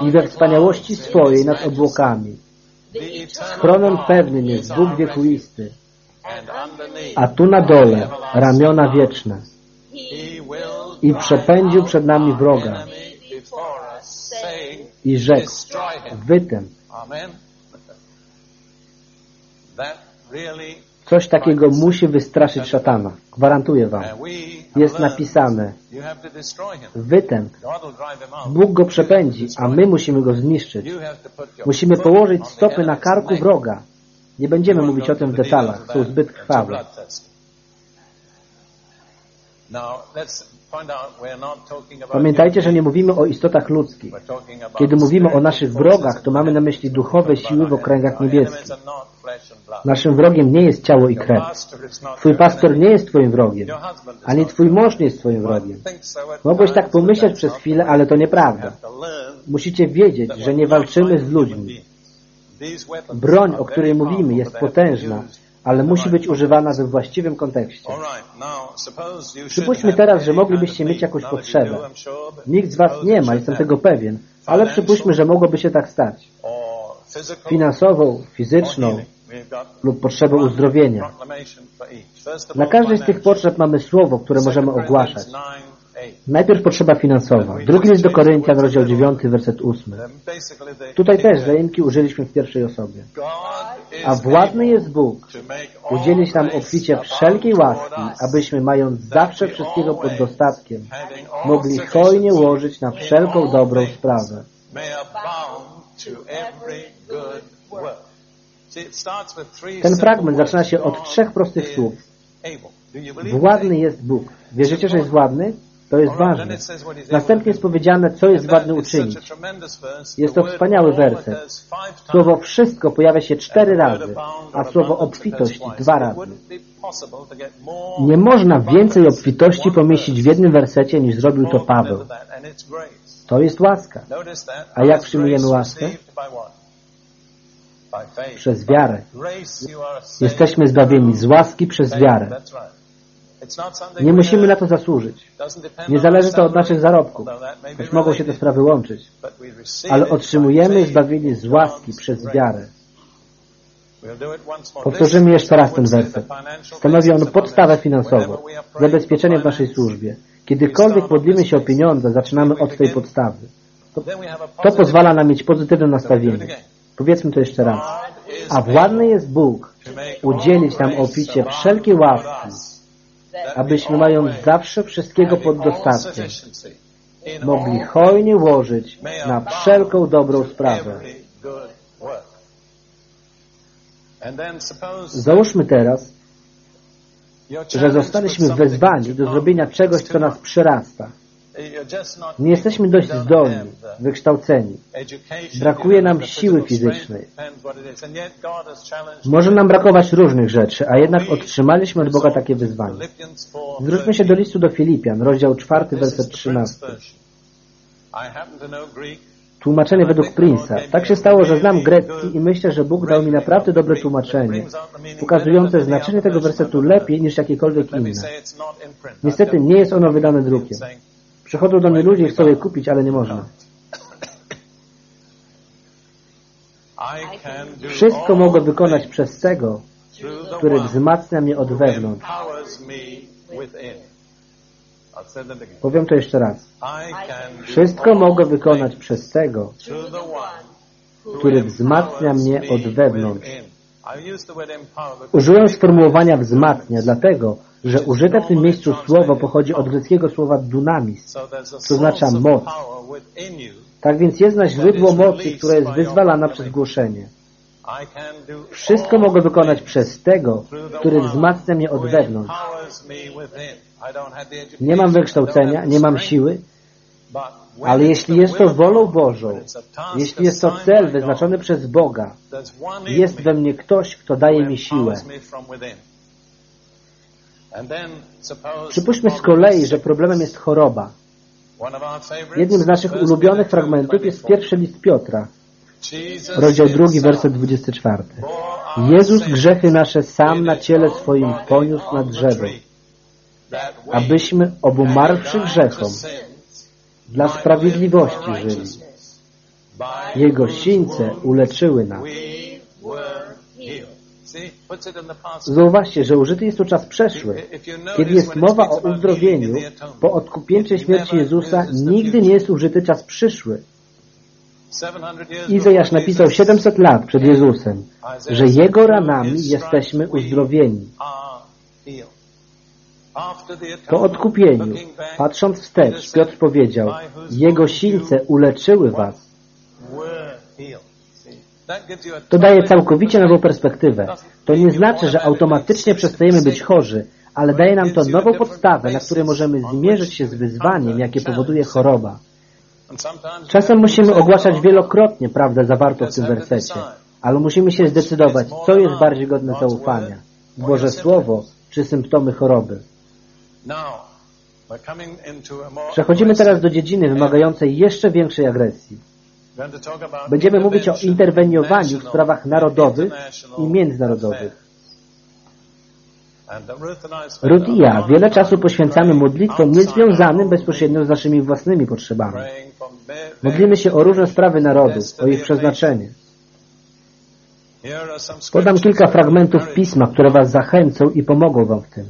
i we wspaniałości swojej nad obłokami. Schronem pewnym jest Bóg wiekuisty, a tu na dole ramiona wieczne. I przepędził przed nami wroga i rzekł, wytem. Coś takiego musi wystraszyć szatana. Gwarantuję wam. Jest napisane, wytęp. Bóg go przepędzi, a my musimy go zniszczyć. Musimy położyć stopy na karku wroga. Nie będziemy mówić o tym w detalach. Są zbyt krwawe. Pamiętajcie, że nie mówimy o istotach ludzkich. Kiedy mówimy o naszych wrogach, to mamy na myśli duchowe siły w okręgach niebieskich. Naszym wrogiem nie jest ciało i krew. Twój pastor nie jest twoim wrogiem. Ani twój mąż nie jest twoim wrogiem. Mogłeś tak pomyśleć przez chwilę, ale to nieprawda. Musicie wiedzieć, że nie walczymy z ludźmi. Broń, o której mówimy, jest potężna, ale musi być używana we właściwym kontekście. Przypuśćmy teraz, że moglibyście mieć jakąś potrzebę. Nikt z Was nie ma, jestem tego pewien, ale przypuśćmy, że mogłoby się tak stać. Finansową, fizyczną lub potrzebę uzdrowienia. Na każdej z tych potrzeb mamy słowo, które możemy ogłaszać. Najpierw potrzeba finansowa. Drugi list do Koryntian, rozdział 9, werset 8. Tutaj też zaimki użyliśmy w pierwszej osobie. A władny jest Bóg udzielić nam obficie wszelkiej łaski, abyśmy mając zawsze wszystkiego pod dostatkiem, mogli hojnie łożyć na wszelką dobrą sprawę. Ten fragment zaczyna się od trzech prostych słów. Władny jest Bóg. Wierzycie, że jest władny? To jest ważne. Następnie jest powiedziane, co jest władny uczynić. Jest to wspaniały werset. Słowo wszystko pojawia się cztery razy, a słowo obfitość dwa razy. Nie można więcej obfitości pomieścić w jednym wersecie, niż zrobił to Paweł. To jest łaska. A jak przyjmujemy łaskę? Przez wiarę. Jesteśmy zbawieni z łaski przez wiarę. Nie musimy na to zasłużyć. Nie zależy to od naszych zarobków, choć mogą się te sprawy łączyć. Ale otrzymujemy zbawienie z łaski przez wiarę. Powtórzymy jeszcze raz ten werset. Stanowi on podstawę finansową, zabezpieczenie w naszej służbie. Kiedykolwiek modlimy się o pieniądze, zaczynamy od tej podstawy. To, to pozwala nam mieć pozytywne nastawienie. Powiedzmy to jeszcze raz. A władny jest Bóg udzielić nam opicie wszelkiej łaski, abyśmy mając zawsze wszystkiego pod dostatkiem, mogli hojnie łożyć na wszelką dobrą sprawę. Załóżmy teraz, że zostaliśmy wezwani do zrobienia czegoś, co nas przyrasta. Nie jesteśmy dość zdolni, wykształceni. Brakuje nam siły fizycznej. Może nam brakować różnych rzeczy, a jednak otrzymaliśmy od Boga takie wyzwanie. Zwróćmy się do listu do Filipian, rozdział 4, werset 13. Tłumaczenie według Prince'a. Tak się stało, że znam grecki i myślę, że Bóg dał mi naprawdę dobre tłumaczenie, pokazujące znaczenie tego wersetu lepiej niż jakiekolwiek inne. Niestety nie jest ono wydane drukiem. Przychodzą do mnie ludzie i chcą je kupić, ale nie można. Wszystko mogę wykonać przez tego, który wzmacnia mnie od wewnątrz. Powiem to jeszcze raz. Wszystko mogę wykonać przez tego, który wzmacnia mnie od wewnątrz. Użyłem sformułowania wzmacnia, dlatego, że użyte w tym miejscu słowo pochodzi od greckiego słowa dunamis, co oznacza moc. Tak więc jest na źródło mocy, która jest wyzwalana przez głoszenie. Wszystko mogę wykonać przez tego, który wzmacnia mnie od wewnątrz. Nie mam wykształcenia, nie mam siły, ale jeśli jest to wolą Bożą, jeśli jest to cel wyznaczony przez Boga, jest we mnie ktoś, kto daje mi siłę. Przypuśćmy z kolei, że problemem jest choroba. Jednym z naszych ulubionych fragmentów jest pierwszy list Piotra, rozdział drugi, werset 24. Jezus grzechy nasze sam na ciele swoim poniósł na drzewo, abyśmy obumarłszy grzechom dla sprawiedliwości żyli. Jego sińce uleczyły nas. Zauważcie, że użyty jest tu czas przeszły. Kiedy jest mowa o uzdrowieniu, po odkupieńczej śmierci Jezusa nigdy nie jest użyty czas przyszły. Izajasz napisał 700 lat przed Jezusem, że Jego ranami jesteśmy uzdrowieni. Po odkupieniu, patrząc wstecz, Piotr powiedział, Jego sińce uleczyły was. To daje całkowicie nową perspektywę. To nie znaczy, że automatycznie przestajemy być chorzy, ale daje nam to nową podstawę, na której możemy zmierzyć się z wyzwaniem, jakie powoduje choroba. Czasem musimy ogłaszać wielokrotnie prawdę zawartą w tym wersecie, ale musimy się zdecydować, co jest bardziej godne zaufania. Boże Słowo czy symptomy choroby. Przechodzimy teraz do dziedziny wymagającej jeszcze większej agresji. Będziemy mówić o interweniowaniu w sprawach narodowych i międzynarodowych. Ruth i ja wiele czasu poświęcamy modlitwom niezwiązanym bezpośrednio z naszymi własnymi potrzebami. Modlimy się o różne sprawy narodu, o ich przeznaczenie. Podam kilka fragmentów Pisma, które Was zachęcą i pomogą Wam w tym.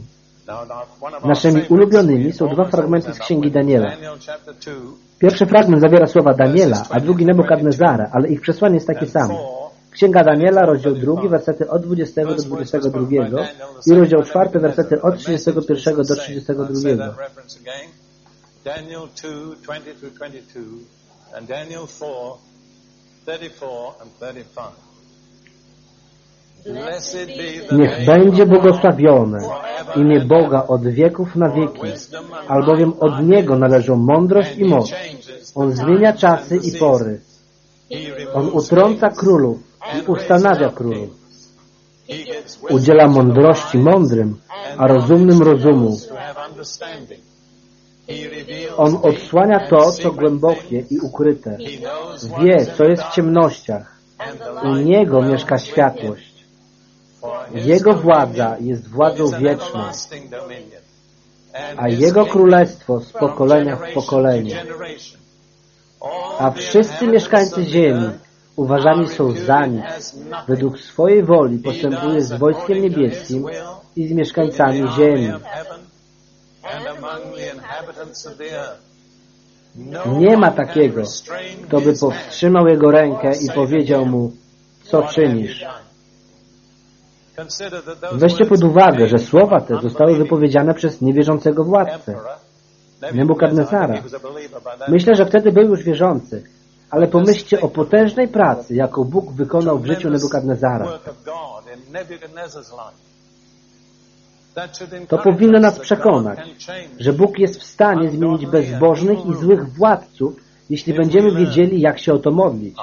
Naszymi ulubionymi są dwa fragmenty z Księgi Daniela. Pierwszy fragment zawiera słowa Daniela, a drugi Nebukadnezara, ale ich przesłanie jest takie samo. Księga Daniela, rozdział drugi, wersety od 20 do 22 i rozdział czwarty, wersety od 31 do 32. Daniel 2, 20 through 22 and Daniel 4, 34 and 35. Niech będzie błogosławione imię Boga od wieków na wieki, albowiem od Niego należą mądrość i moc. On zmienia czasy i pory. On utrąca królów i ustanawia królów. Udziela mądrości mądrym, a rozumnym rozumu. On odsłania to, co głębokie i ukryte. Wie, co jest w ciemnościach. U Niego mieszka światłość. Jego władza jest władzą wieczną, a Jego królestwo z pokolenia w pokolenie. A wszyscy mieszkańcy ziemi uważani są za nic. Według swojej woli postępuje z wojskiem niebieskim i z mieszkańcami ziemi. Nie ma takiego, kto by powstrzymał jego rękę i powiedział mu, co czynisz. Weźcie pod uwagę, że słowa te zostały wypowiedziane przez niewierzącego władcę, Nebukadnezara. Myślę, że wtedy był już wierzący, ale pomyślcie o potężnej pracy, jaką Bóg wykonał w życiu Nebukadnezara. To powinno nas przekonać, że Bóg jest w stanie zmienić bezbożnych i złych władców, jeśli będziemy wiedzieli, jak się o to modlić.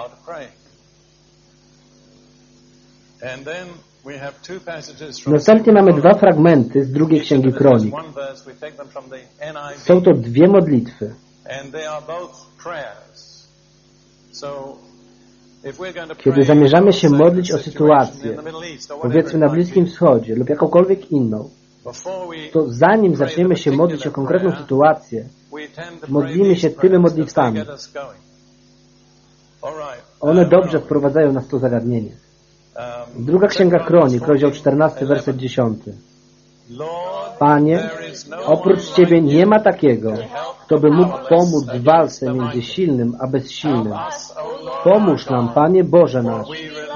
Następnie mamy dwa fragmenty z drugiej Księgi Kronik. Są to dwie modlitwy. Kiedy zamierzamy się modlić o sytuację, powiedzmy na Bliskim Wschodzie lub jakąkolwiek inną, to zanim zaczniemy się modlić o konkretną sytuację, modlimy się tymi modlitwami. One dobrze wprowadzają nas w to zagadnienie. Druga Księga Kronik, rozdział 14, werset 10. Panie, oprócz Ciebie nie ma takiego, kto by mógł pomóc w walce między silnym a bezsilnym. Pomóż nam, Panie Boże nasz,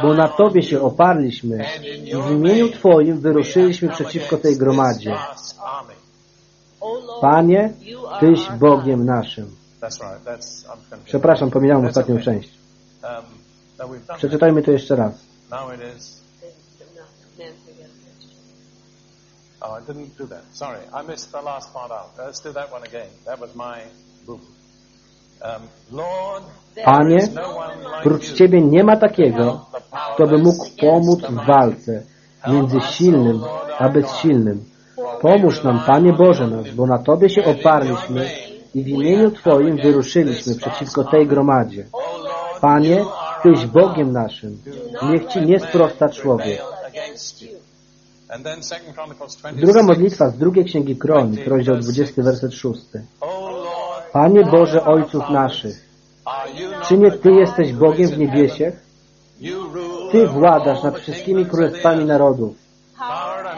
bo na Tobie się oparliśmy i w imieniu Twoim wyruszyliśmy przeciwko tej gromadzie. Panie, Tyś Bogiem naszym. Przepraszam, pomijałem ostatnią część. Przeczytajmy to jeszcze raz.
Oh, I didn't do that. Sorry, I missed the last part out. Let's do that one again. That was my boom. Um, Lord,
Panie, prócz Ciebie nie ma takiego, kto by mógł pomóc w walce między silnym a bezsilnym. Pomóż nam, Panie Boże nasz, bo na Tobie się oparliśmy i w imieniu Twoim wyruszyliśmy przeciwko tej gromadzie. Panie, Tyś Bogiem naszym, niech Ci nie sprosta człowiek. Druga modlitwa z drugiej Księgi Kronik, rozdział 20, werset 6. Panie Boże Ojców naszych, czy nie Ty jesteś Bogiem w niebiesiech? Ty władasz nad wszystkimi królestwami narodów.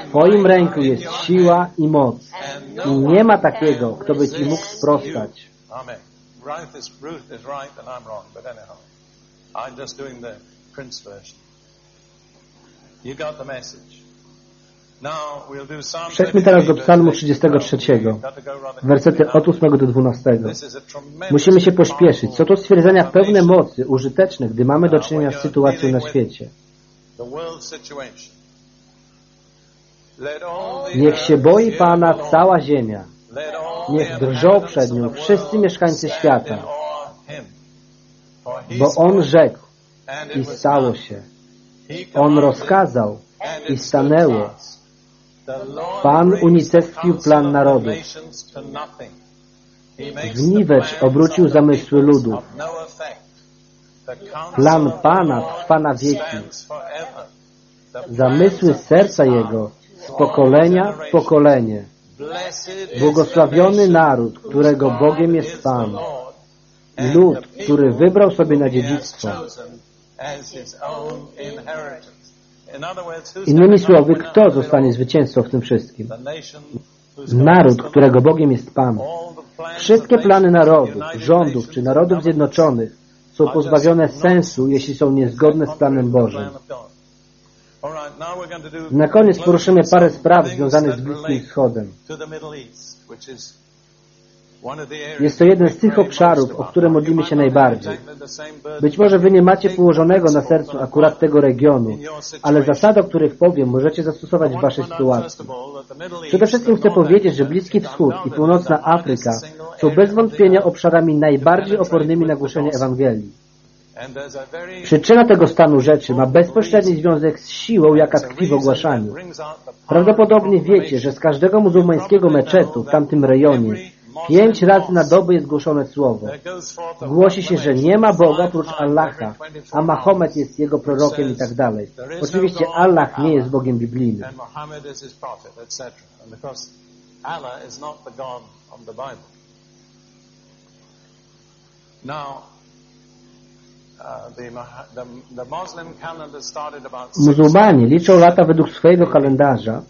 W Twoim ręku jest siła i moc. I nie ma takiego, kto by Ci mógł sprostać. Przejdźmy teraz do psalmu 33, wersety od 8 do 12. Musimy się pośpieszyć. Są to stwierdzenia pełne mocy, użyteczne, gdy mamy do czynienia z sytuacją na świecie. Niech się boi Pana cała ziemia. Niech drżą przed nią wszyscy mieszkańcy świata. Bo On rzekł i stało się. On rozkazał i stanęło. Pan unicestwił plan narodów. Zniwecz obrócił zamysły ludów. Plan Pana trwa na wieki. Zamysły serca Jego z pokolenia w pokolenie. Błogosławiony naród, którego Bogiem jest Pan. Lud, który wybrał sobie na dziedzictwo. Innymi słowy, kto zostanie zwycięzcą w tym wszystkim? Naród, którego Bogiem jest Pan. Wszystkie plany narodów, rządów czy narodów zjednoczonych są pozbawione sensu, jeśli są niezgodne z planem Bożym. Na koniec poruszymy parę spraw związanych z Bliskim Wschodem. Jest to jeden z tych obszarów, o które modlimy się najbardziej. Być może Wy nie macie położonego na sercu akurat tego regionu, ale zasady, o których powiem, możecie zastosować w Waszej sytuacji. Przede wszystkim chcę powiedzieć, że Bliski Wschód i Północna Afryka są bez wątpienia obszarami najbardziej opornymi na głoszenie Ewangelii. Przyczyna tego stanu rzeczy ma bezpośredni związek z siłą, jaka tkwi w ogłaszaniu. Prawdopodobnie wiecie, że z każdego muzułmańskiego meczetu w tamtym rejonie Pięć razy na dobę jest głoszone słowo. Głosi się, że nie ma Boga prócz Allaha, a Mahomet jest jego prorokiem i tak dalej. Oczywiście Allah nie jest Bogiem biblijnym. Muzułmanie liczą lata według swojego kalendarza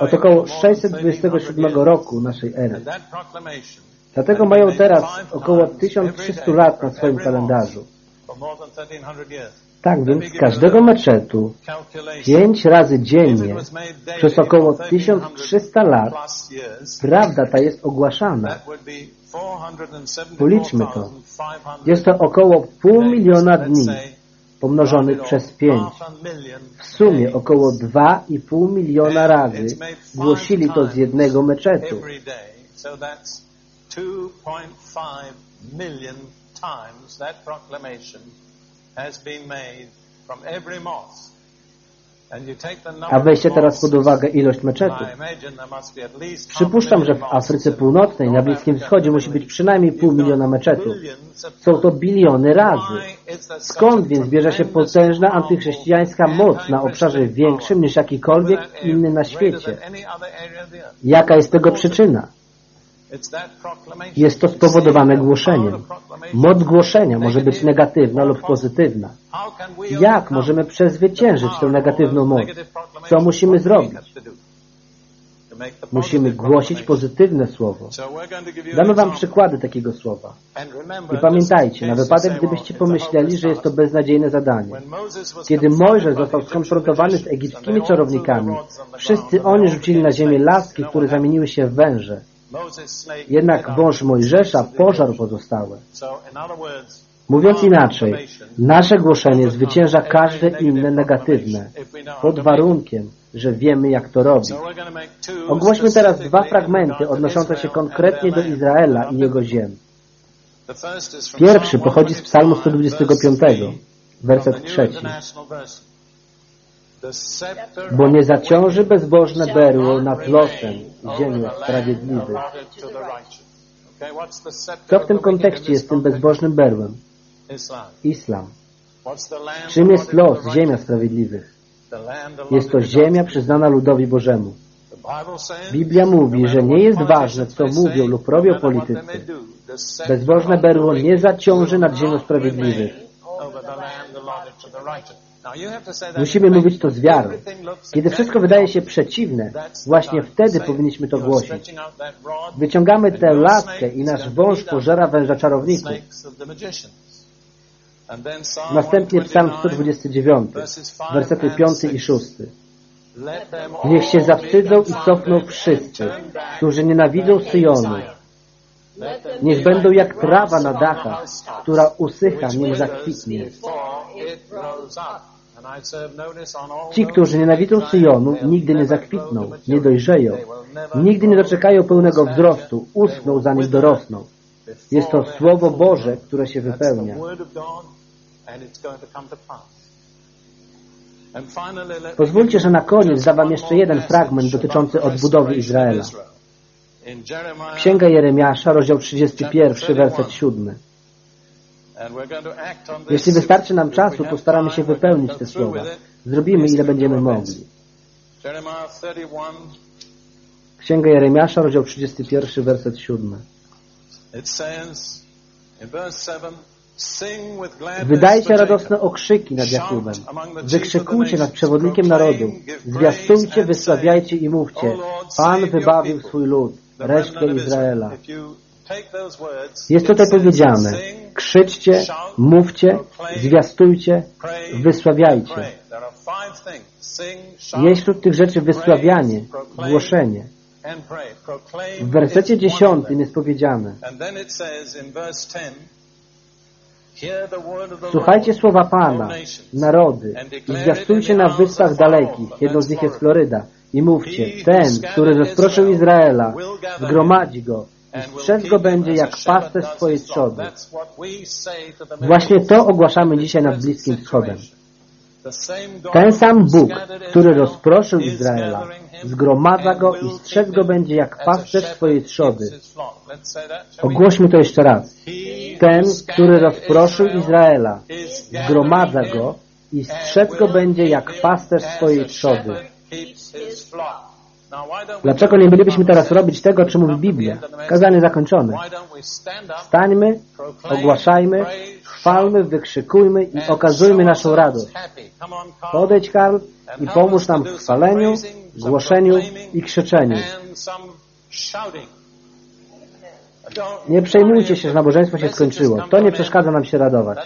od około 627 roku naszej ery. Dlatego mają teraz około 1300 lat na swoim kalendarzu. Tak więc każdego meczetu pięć razy dziennie przez około 1300 lat prawda ta jest ogłaszana. Policzmy to. Jest to około pół miliona dni pomnożonych przez pięć. W sumie około 2,5 miliona razy głosili to z jednego meczetu. A weźcie teraz pod uwagę ilość meczetów. Przypuszczam, że w Afryce Północnej, na Bliskim Wschodzie musi być przynajmniej pół miliona meczetów. Są to biliony razy. Skąd więc bierze się potężna antychrześcijańska moc na obszarze większym niż jakikolwiek inny na świecie? Jaka jest tego przyczyna? Jest to spowodowane głoszeniem. Moc głoszenia może być negatywna lub pozytywna. Jak możemy przezwyciężyć tę negatywną moc? Co musimy zrobić? Musimy głosić pozytywne słowo. Damy Wam przykłady takiego słowa. I pamiętajcie, na wypadek gdybyście pomyśleli, że jest to beznadziejne zadanie. Kiedy Mojżesz został skonfrontowany z egipskimi czarownikami, wszyscy oni rzucili na ziemię laski, które zamieniły się w węże. Jednak wąż Mojżesza pożarł pozostałe. Mówiąc inaczej, nasze głoszenie zwycięża każde inne negatywne, pod warunkiem, że wiemy, jak to robić. Ogłośmy teraz dwa fragmenty odnoszące się konkretnie do Izraela i jego ziem. Pierwszy pochodzi z Psalmu 125, werset trzeci. Bo nie zaciąży bezbożne berło nad losem ziemi sprawiedliwych. Co w tym kontekście jest tym bezbożnym berłem? Islam. Czym jest los, ziemia sprawiedliwych? Jest to ziemia przyznana ludowi Bożemu. Biblia mówi, że nie jest ważne, co mówią lub robią politycy. Bezbożne berło nie zaciąży nad ziemią sprawiedliwych. Musimy mówić to z wiarą. Kiedy wszystko wydaje się przeciwne, właśnie wtedy powinniśmy to głosić. Wyciągamy tę laskę i nasz wąż pożera węża czarowników. Następnie psalm 129, wersety 5 i 6. Niech się zawstydzą i cofną wszyscy, którzy nienawidzą Syjonu. Niech będą jak trawa na dachach, która usycha, nim zakwitnie. Ci, którzy nienawidzą Syjonu, nigdy nie zakwitną, nie dojrzeją, nigdy nie doczekają pełnego wzrostu, uschną zanim dorosną. Jest to Słowo Boże, które się wypełnia. Pozwólcie, że na koniec dam Wam jeszcze jeden fragment dotyczący odbudowy Izraela. Księga Jeremiasza, rozdział 31, werset 7. Jeśli wystarczy nam czasu, postaramy się wypełnić te słowa. Zrobimy, ile będziemy mogli. Księga Jeremiasza, rozdział 31, werset 7. Wydajcie radosne okrzyki nad Jakubem. Wykrzykujcie nad przewodnikiem narodu. Zwiastujcie, wysławiajcie i mówcie. Pan wybawił swój lud, resztkę Izraela. Jest tutaj powiedziane, krzyczcie, mówcie, zwiastujcie, wysławiajcie. Jest wśród tych rzeczy wysławianie, głoszenie. W wersecie dziesiątym jest powiedziane Słuchajcie słowa Pana, narody, i zwiastujcie na wyspach dalekich, jedną z nich jest Floryda, i mówcie, ten, który rozproszył Izraela, zgromadzi go, i strzec go będzie jak pasterz swojej trzody. Właśnie to ogłaszamy dzisiaj nad Bliskim Wschodem. Ten sam Bóg, który rozproszył Izraela, zgromadza go i strzec go będzie jak pasterz swojej trzody. Ogłośmy to jeszcze raz. Ten, który rozproszył Izraela, zgromadza go i strzec go będzie jak pasterz swojej trzody. Dlaczego nie bylibyśmy teraz robić tego, o czym mówi Biblia? Kazanie zakończone. Stańmy, ogłaszajmy, chwalmy, wykrzykujmy i okazujmy naszą radość. Podejdź, Karl, i pomóż nam w chwaleniu, głoszeniu i krzyczeniu. Nie przejmujcie się, że nabożeństwo się skończyło. To nie przeszkadza nam się radować.